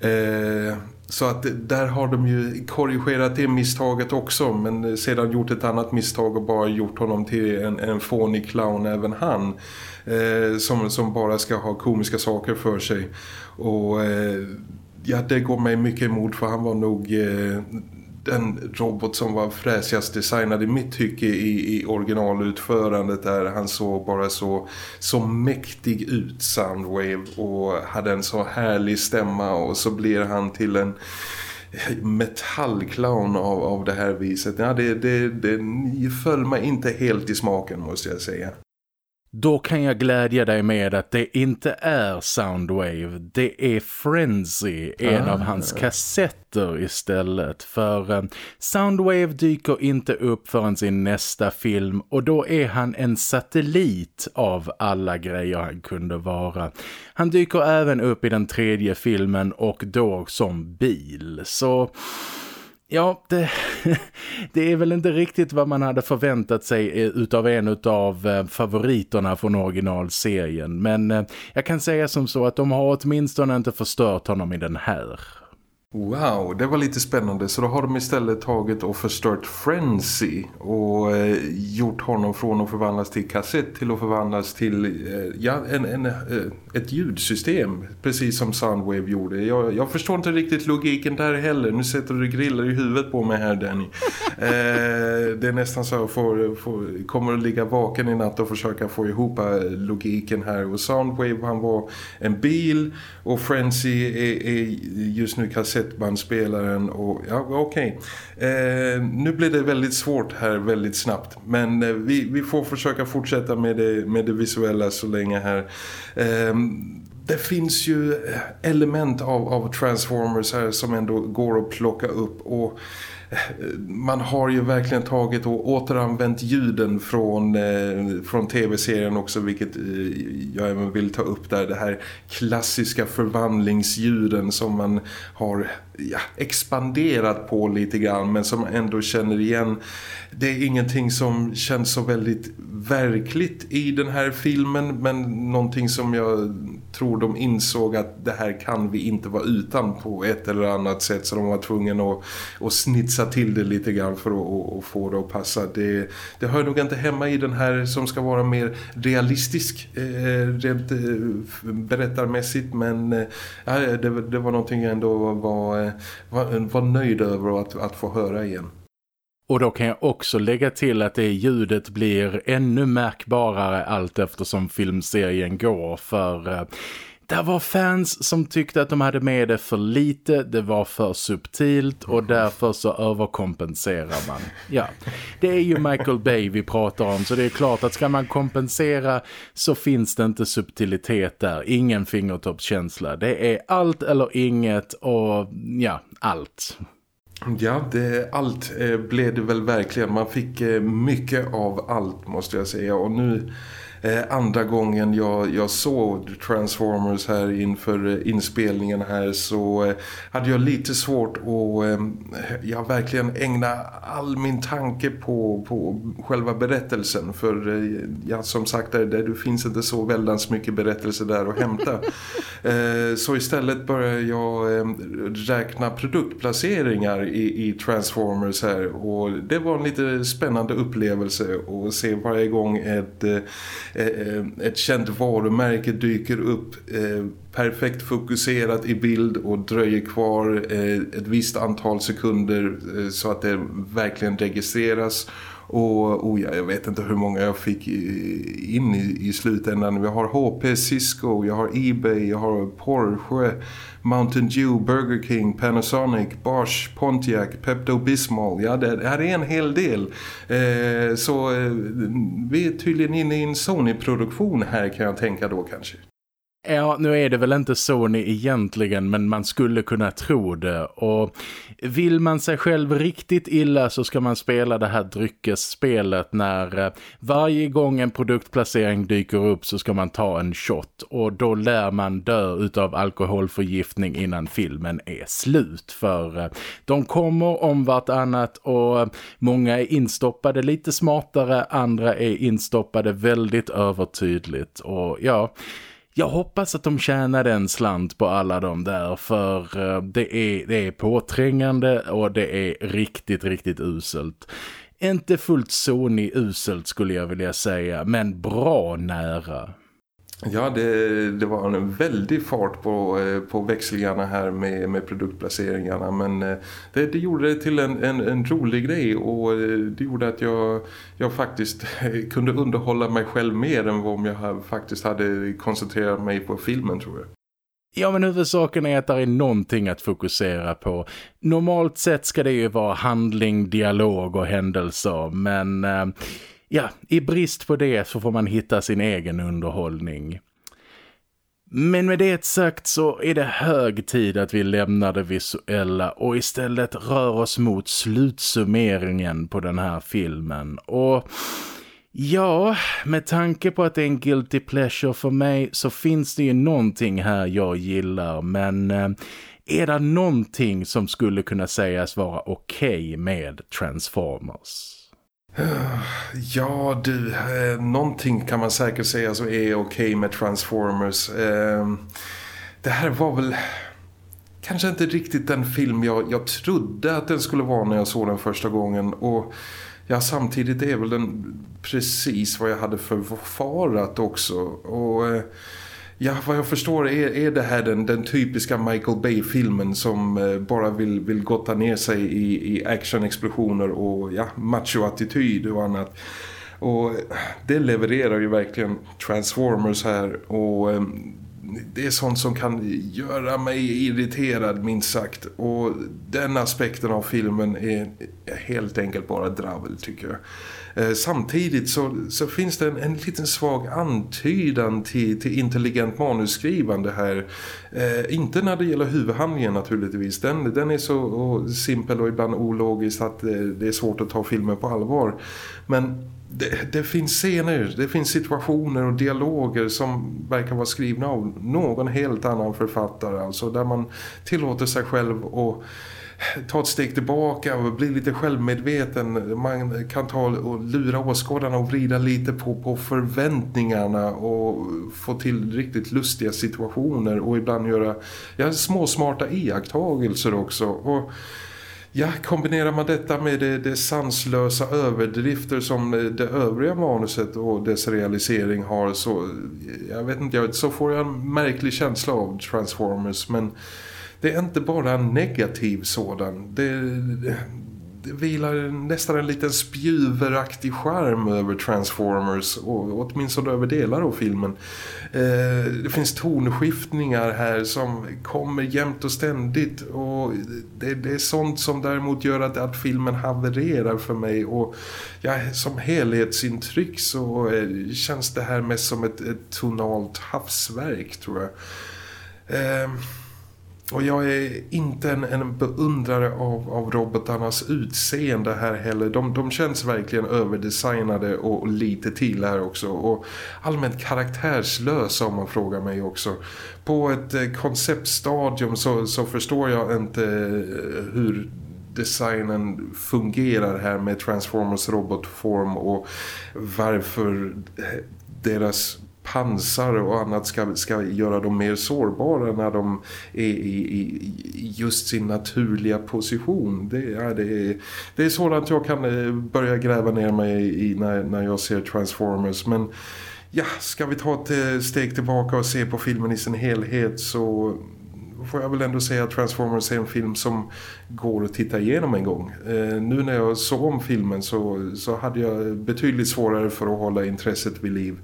Eh, så att där har de ju korrigerat det misstaget också men sedan gjort ett annat misstag och bara gjort honom till en, en fånig clown även han. Eh, som, som bara ska ha komiska saker för sig. Och eh, ja, det går mig mycket emot för han var nog eh, den robot som var fräsigast designad i mitt tycke i, i originalutförandet där han såg bara så, så mäktig ut Soundwave och hade en så härlig stämma och så blir han till en metallclown av, av det här viset. Ja, det, det, det föll mig inte helt i smaken måste jag säga. Då kan jag glädja dig med att det inte är Soundwave, det är Frenzy, en ah. av hans kassetter istället. För um, Soundwave dyker inte upp förrän sin nästa film och då är han en satellit av alla grejer han kunde vara. Han dyker även upp i den tredje filmen och då som bil, så... Ja, det, det, är väl inte riktigt vad man hade förväntat sig eh, utav en av eh, favoriterna från originalserien. Men eh, jag kan säga som så att de har åtminstone inte förstört honom i den här. Wow, det var lite spännande. Så då har de istället tagit och förstört Frenzy och eh, gjort honom från att förvandlas till kassett till att förvandlas till eh, ja, en, en, eh, ett ljudsystem. Precis som Soundwave gjorde. Jag, jag, förstår inte riktigt logiken där heller. Nu sätter du grillar i huvudet på mig här Danny. eh, det är nästan så att jag får, får, kommer att ligga vaken i natt och försöka få ihop eh, logiken här. Och Soundwave han var en bil och Frenzy är, är just nu kassett kassettbandspelaren och ja okej. Okay. Eh, nu blir det väldigt svårt här väldigt snabbt men eh, vi, vi får försöka fortsätta med det, med det visuella så länge här. Eh, det finns ju eh, element av, av Transformers här som ändå går att plocka upp och man har ju verkligen tagit och återanvänt ljuden från, eh, från tv-serien också vilket eh, jag även vill ta upp där. Det här klassiska förvandlingsljuden som man har ja, expanderat på lite grann men som ändå känner igen. Det är ingenting som känns så väldigt verkligt i den här filmen men någonting som jag tror de insåg att det här kan vi inte vara utan på ett eller annat sätt så de var tvungna att, att snitsa till det lite grann för att, få det att passa. Det, det hör nog inte hemma i den här som ska vara mer realistisk eh, rent eh, berättarmässigt men eh, det, det var någonting jag ändå var, eh, var, var nöjd över att, att få höra igen. Och då kan jag också lägga till att det ljudet blir ännu märkbarare allt eftersom filmserien går för eh, det var fans som tyckte att de hade med det för lite, det var för subtilt och mm. därför så överkompenserar man. Ja, det är ju Michael Bay vi pratar om så det är klart att ska man kompensera så finns det inte subtilitet där, ingen fingertoppskänsla. Det är allt eller inget och ja, allt. Ja, det, allt eh, blev det väl verkligen. Man fick eh, mycket av allt måste jag säga och nu Eh, andra gången jag, jag såg Transformers här inför eh, inspelningen här så eh, hade jag lite svårt att eh, jag verkligen ägna all min tanke på, på själva berättelsen för ja, som sagt där, där det finns inte så väldigt mycket berättelse där att hämta. så istället började jag räkna produktplaceringar i, i Transformers här och det var en lite spännande upplevelse att se varje gång ett Eh, eh, ett känt varumärke dyker upp eh, perfekt fokuserat i bild och dröjer kvar ett visst antal sekunder så att det verkligen registreras och oh ja, jag vet inte hur många jag fick in i, i slutändan. Vi har HP, Cisco, jag har Ebay, jag har Porsche, Mountain Dew, Burger King, Panasonic, Bosch, Pontiac, Pepto-Bismol. Ja, det, här är en hel del. Eh, så eh, vi är tydligen inne i en Sony-produktion här kan jag tänka då kanske. Ja, nu är det väl inte Sony egentligen men man skulle kunna tro det. Och vill man sig själv riktigt illa så ska man spela det här dryckesspelet när eh, varje gång en produktplacering dyker upp så ska man ta en shot. Och då lär man dö utav alkoholförgiftning innan filmen är slut. För eh, de kommer om vartannat och många är instoppade lite smartare, andra är instoppade väldigt övertydligt. Och ja jag hoppas att de tjänar en slant på alla de där för eh, det är, det är påträngande och det är riktigt, riktigt uselt. Inte fullt Sony uselt skulle jag vilja säga, men bra nära. Ja, det, det var en väldig fart på, eh, på växlingarna här med, med produktplaceringarna men eh, det, det gjorde det till en, en, en, rolig grej och eh, det gjorde att jag, jag faktiskt kunde underhålla mig själv mer än vad om jag faktiskt hade koncentrerat mig på filmen tror jag. Ja men huvudsaken är att det är någonting att fokusera på. Normalt sett ska det ju vara handling, dialog och händelser men... Eh, ja, i brist på det så får man hitta sin egen underhållning. Men med det sagt så är det hög tid att vi lämnar det visuella och istället rör oss mot slutsummeringen på den här filmen. Och ja, med tanke på att det är en guilty pleasure för mig så finns det ju någonting här jag gillar. Men eh, är det någonting som skulle kunna sägas vara okej okay med Transformers? Ja du, eh, någonting kan man säkert säga så är okej okay med Transformers. Eh, det här var väl kanske inte riktigt den film jag, jag trodde att den skulle vara när jag såg den första gången. Och ja, samtidigt är väl den precis vad jag hade förfarat också. Och... Eh, Ja, vad jag förstår är, är det här den, den typiska Michael Bay-filmen som eh, bara vill, vill gotta ner sig i, i action-explosioner och ja, macho-attityd och annat. Och eh, det levererar ju verkligen Transformers här och eh, det är sånt som kan göra mig irriterad minst sagt. Och den aspekten av filmen är helt enkelt bara dravel tycker jag. Eh, samtidigt så, så finns det en, en liten svag antydan till, till intelligent manusskrivande här. Eh, inte när det gäller huvudhandlingen naturligtvis. Den, den är så och simpel och ibland ologisk att det, eh, det är svårt att ta filmen på allvar. Men det, det, finns scener, det finns situationer och dialoger som verkar vara skrivna av någon helt annan författare. Alltså där man tillåter sig själv att ta ett steg tillbaka och bli lite självmedveten. Man kan ta och lura åskådarna och vrida lite på, på förväntningarna och få till riktigt lustiga situationer och ibland göra ja, små smarta iakttagelser också. Och Ja, kombinerar man detta med det, det sanslösa överdrifter som det övriga manuset och dess realisering har så, jag vet inte, så får jag en märklig känsla av Transformers men det är inte bara en negativ sådan. Det, det vilar nästan en liten spjuveraktig skärm över Transformers och åtminstone över delar av filmen. Eh, det finns tonskiftningar här som kommer jämt och ständigt och det, det är sånt som däremot gör att, att filmen havererar för mig och ja, som helhetsintryck så eh, känns det här mest som ett, ett tonalt havsverk tror jag. Eh, och jag är inte en, en beundrare av, av robotarnas utseende här heller. De, de känns verkligen överdesignade och lite till här också. Och allmänt karaktärslösa om man frågar mig också. På ett eh, konceptstadium så, så förstår jag inte eh, hur designen fungerar här med Transformers robotform och varför eh, deras pansar och annat ska, ska göra dem mer sårbara när de är i, i, just sin naturliga position. Det, ja, det, är, det är sådant jag kan eh, börja gräva ner mig i när, när jag ser Transformers. Men ja, ska vi ta ett eh, steg tillbaka och se på filmen i sin helhet så får jag väl ändå säga att Transformers är en film som går att titta igenom en gång. Eh, nu när jag såg om filmen så, så hade jag betydligt svårare för att hålla intresset vid liv.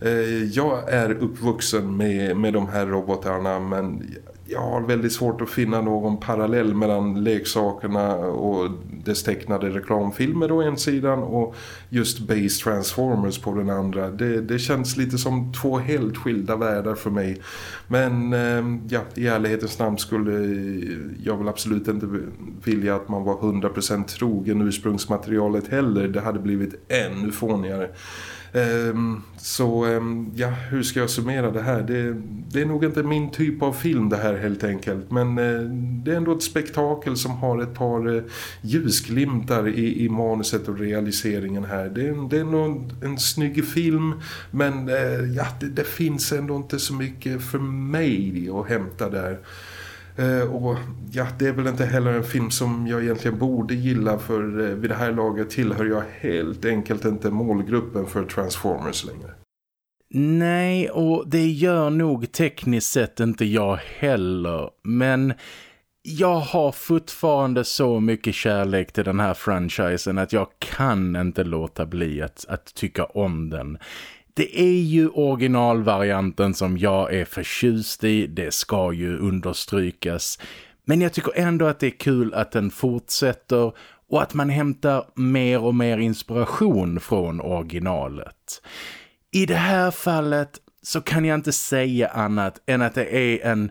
Eh, jag är uppvuxen med, med de här robotarna men jag har väldigt svårt att finna någon parallell mellan leksakerna och dess tecknade reklamfilmer å en sidan och just Base Transformers på den andra. Det, det känns lite som två helt skilda världar för mig. Men eh, ja, i ärlighetens namn skulle jag väl absolut inte vilja att man var 100% trogen ursprungsmaterialet heller. Det hade blivit ännu fånigare. Ehm, så ehm, ja, hur ska jag summera det här? Det, det, är nog inte min typ av film det här helt enkelt. Men eh, det är ändå ett spektakel som har ett par eh, ljusglimtar i, i manuset och realiseringen här. Det är, det är nog en snygg film men eh, ja, det, det finns ändå inte så mycket för mig att hämta där. Eh, och ja, det är väl inte heller en film som jag egentligen borde gilla för eh, vid det här laget tillhör jag helt enkelt inte målgruppen för Transformers längre. Nej, och det gör nog tekniskt sett inte jag heller. Men jag har fortfarande så mycket kärlek till den här franchisen att jag kan inte låta bli att, att tycka om den. Det är ju originalvarianten som jag är förtjust i, det ska ju understrykas. Men jag tycker ändå att det är kul att den fortsätter och att man hämtar mer och mer inspiration från originalet. I det här fallet så kan jag inte säga annat än att det är en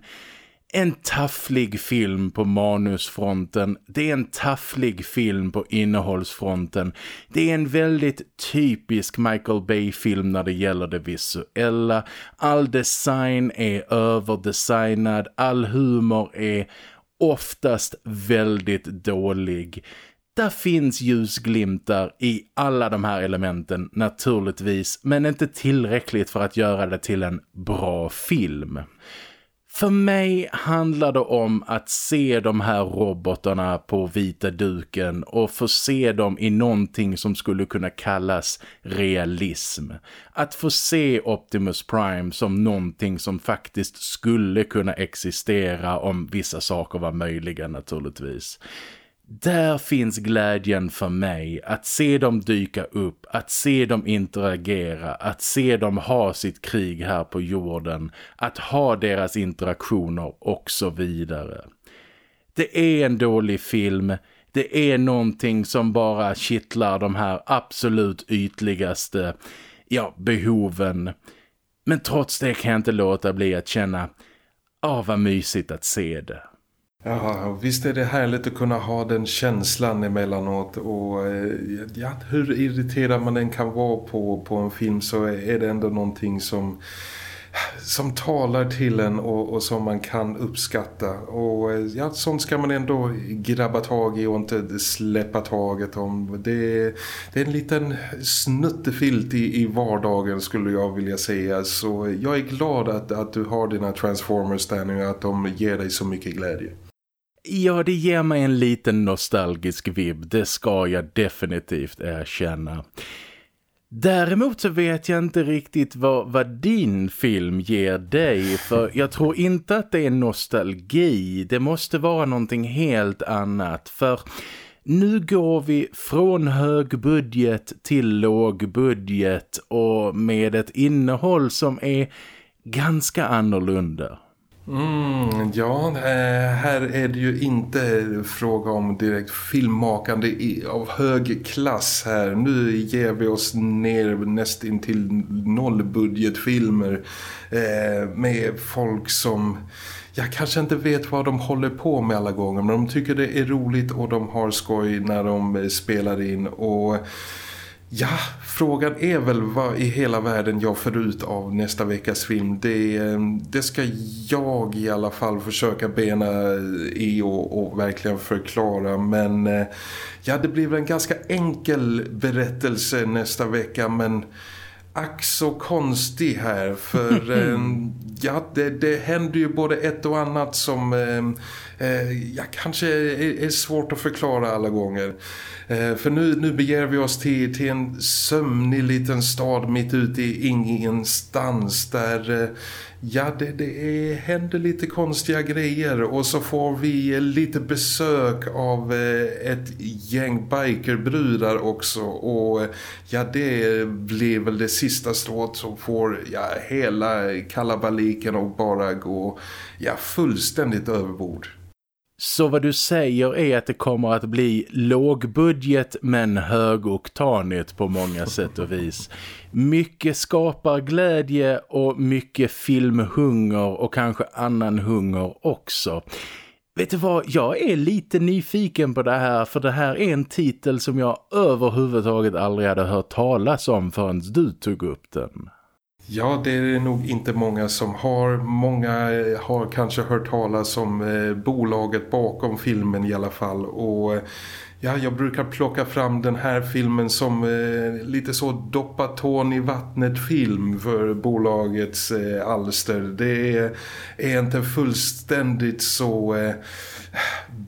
en tafflig film på manusfronten. Det är en tafflig film på innehållsfronten. Det är en väldigt typisk Michael Bay-film när det gäller det visuella. All design är överdesignad. All humor är oftast väldigt dålig. Där finns ljusglimtar i alla de här elementen naturligtvis men inte tillräckligt för att göra det till en bra film. För mig handlar det om att se de här robotarna på vita duken och få se dem i någonting som skulle kunna kallas realism. Att få se Optimus Prime som någonting som faktiskt skulle kunna existera om vissa saker var möjliga naturligtvis. Där finns glädjen för mig att se dem dyka upp, att se dem interagera, att se dem ha sitt krig här på jorden, att ha deras interaktioner och så vidare. Det är en dålig film, det är någonting som bara kittlar de här absolut ytligaste ja, behoven. Men trots det kan jag inte låta bli att känna, ah vad mysigt att se det. Ja, visst är det härligt att kunna ha den känslan emellanåt. Och eh, ja, hur irriterad man än kan vara på, på en film så är det ändå någonting som som talar till en och, och, som man kan uppskatta. Och eh, ja, sånt ska man ändå grabba tag i och inte släppa taget om. Det, det är en liten snuttefilt i, i vardagen skulle jag vilja säga. Så jag är glad att, att du har dina Transformers där nu att de ger dig så mycket glädje. Ja, det ger mig en liten nostalgisk vibb, det ska jag definitivt erkänna. Däremot så vet jag inte riktigt vad, vad din film ger dig för jag tror inte att det är nostalgi. Det måste vara någonting helt annat för Nu går vi från hög budget till låg budget och med ett innehåll som är ganska annorlunda. Mm, ja, eh, här är det ju inte fråga om direkt filmmakande av hög klass här. Nu ger vi oss ner nästan till nollbudgetfilmer eh, med folk som jag kanske inte vet vad de håller på med alla gånger men de tycker det är roligt och de har skoj när de eh, spelar in och Ja, frågan är väl vad i hela världen jag får ut av nästa veckas film. Det, eh, det ska jag i alla fall försöka bena i och, och verkligen förklara. Men eh, ja, det blir väl en ganska enkel berättelse nästa vecka men ack så konstig här för eh, ja, det, det händer ju både ett och annat som eh, ja, kanske är, är svårt att förklara alla gånger. Eh, för nu, nu beger vi oss till, till en sömnig liten stad mitt ute i ingenstans där eh, ja, det, det är, händer lite konstiga grejer och så får vi eh, lite besök av ett gäng bikerbrudar också och ja, det blir väl det sista strået som får ja, hela kalabaliken och bara gå ja, fullständigt överbord. Så vad du säger är att det kommer att bli lågbudget men högoktanigt på många sätt och vis. Mycket skapar glädje och mycket filmhunger och kanske annan hunger också. Vet du vad, jag är lite nyfiken på det här för det här är en titel som jag överhuvudtaget aldrig hade hört talas om förrän du tog upp den. Ja, det är nog inte många som har. Många eh, har kanske hört talas om eh, bolaget bakom filmen i alla fall. Och eh, ja, jag brukar plocka fram den här filmen som eh, lite så doppa tån i vattnet film för bolagets eh, alster. Det är, är inte fullständigt så... Eh,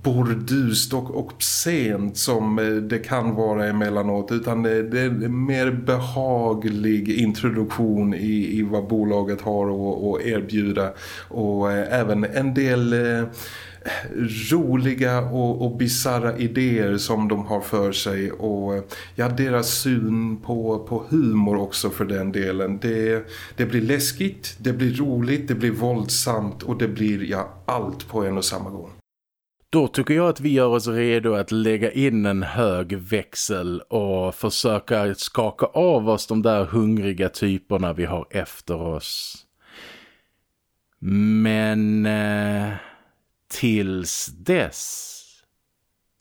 bordust och obscent som eh, det kan vara emellanåt utan det, det är en mer behaglig introduktion i, i vad bolaget har att erbjuda och eh, även en del eh, roliga och, och bizarra idéer som de har för sig och eh, ja, deras syn på, på humor också för den delen. Det, det blir läskigt, det blir roligt, det blir våldsamt och det blir ja, allt på en och samma gång. Då tycker jag att vi gör oss redo att lägga in en hög växel och försöka skaka av oss de där hungriga typerna vi har efter oss. Men eh, tills dess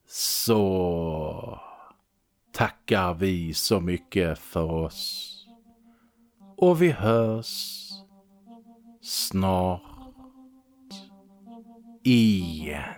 så tackar vi så mycket för oss. Och vi hörs snart igen.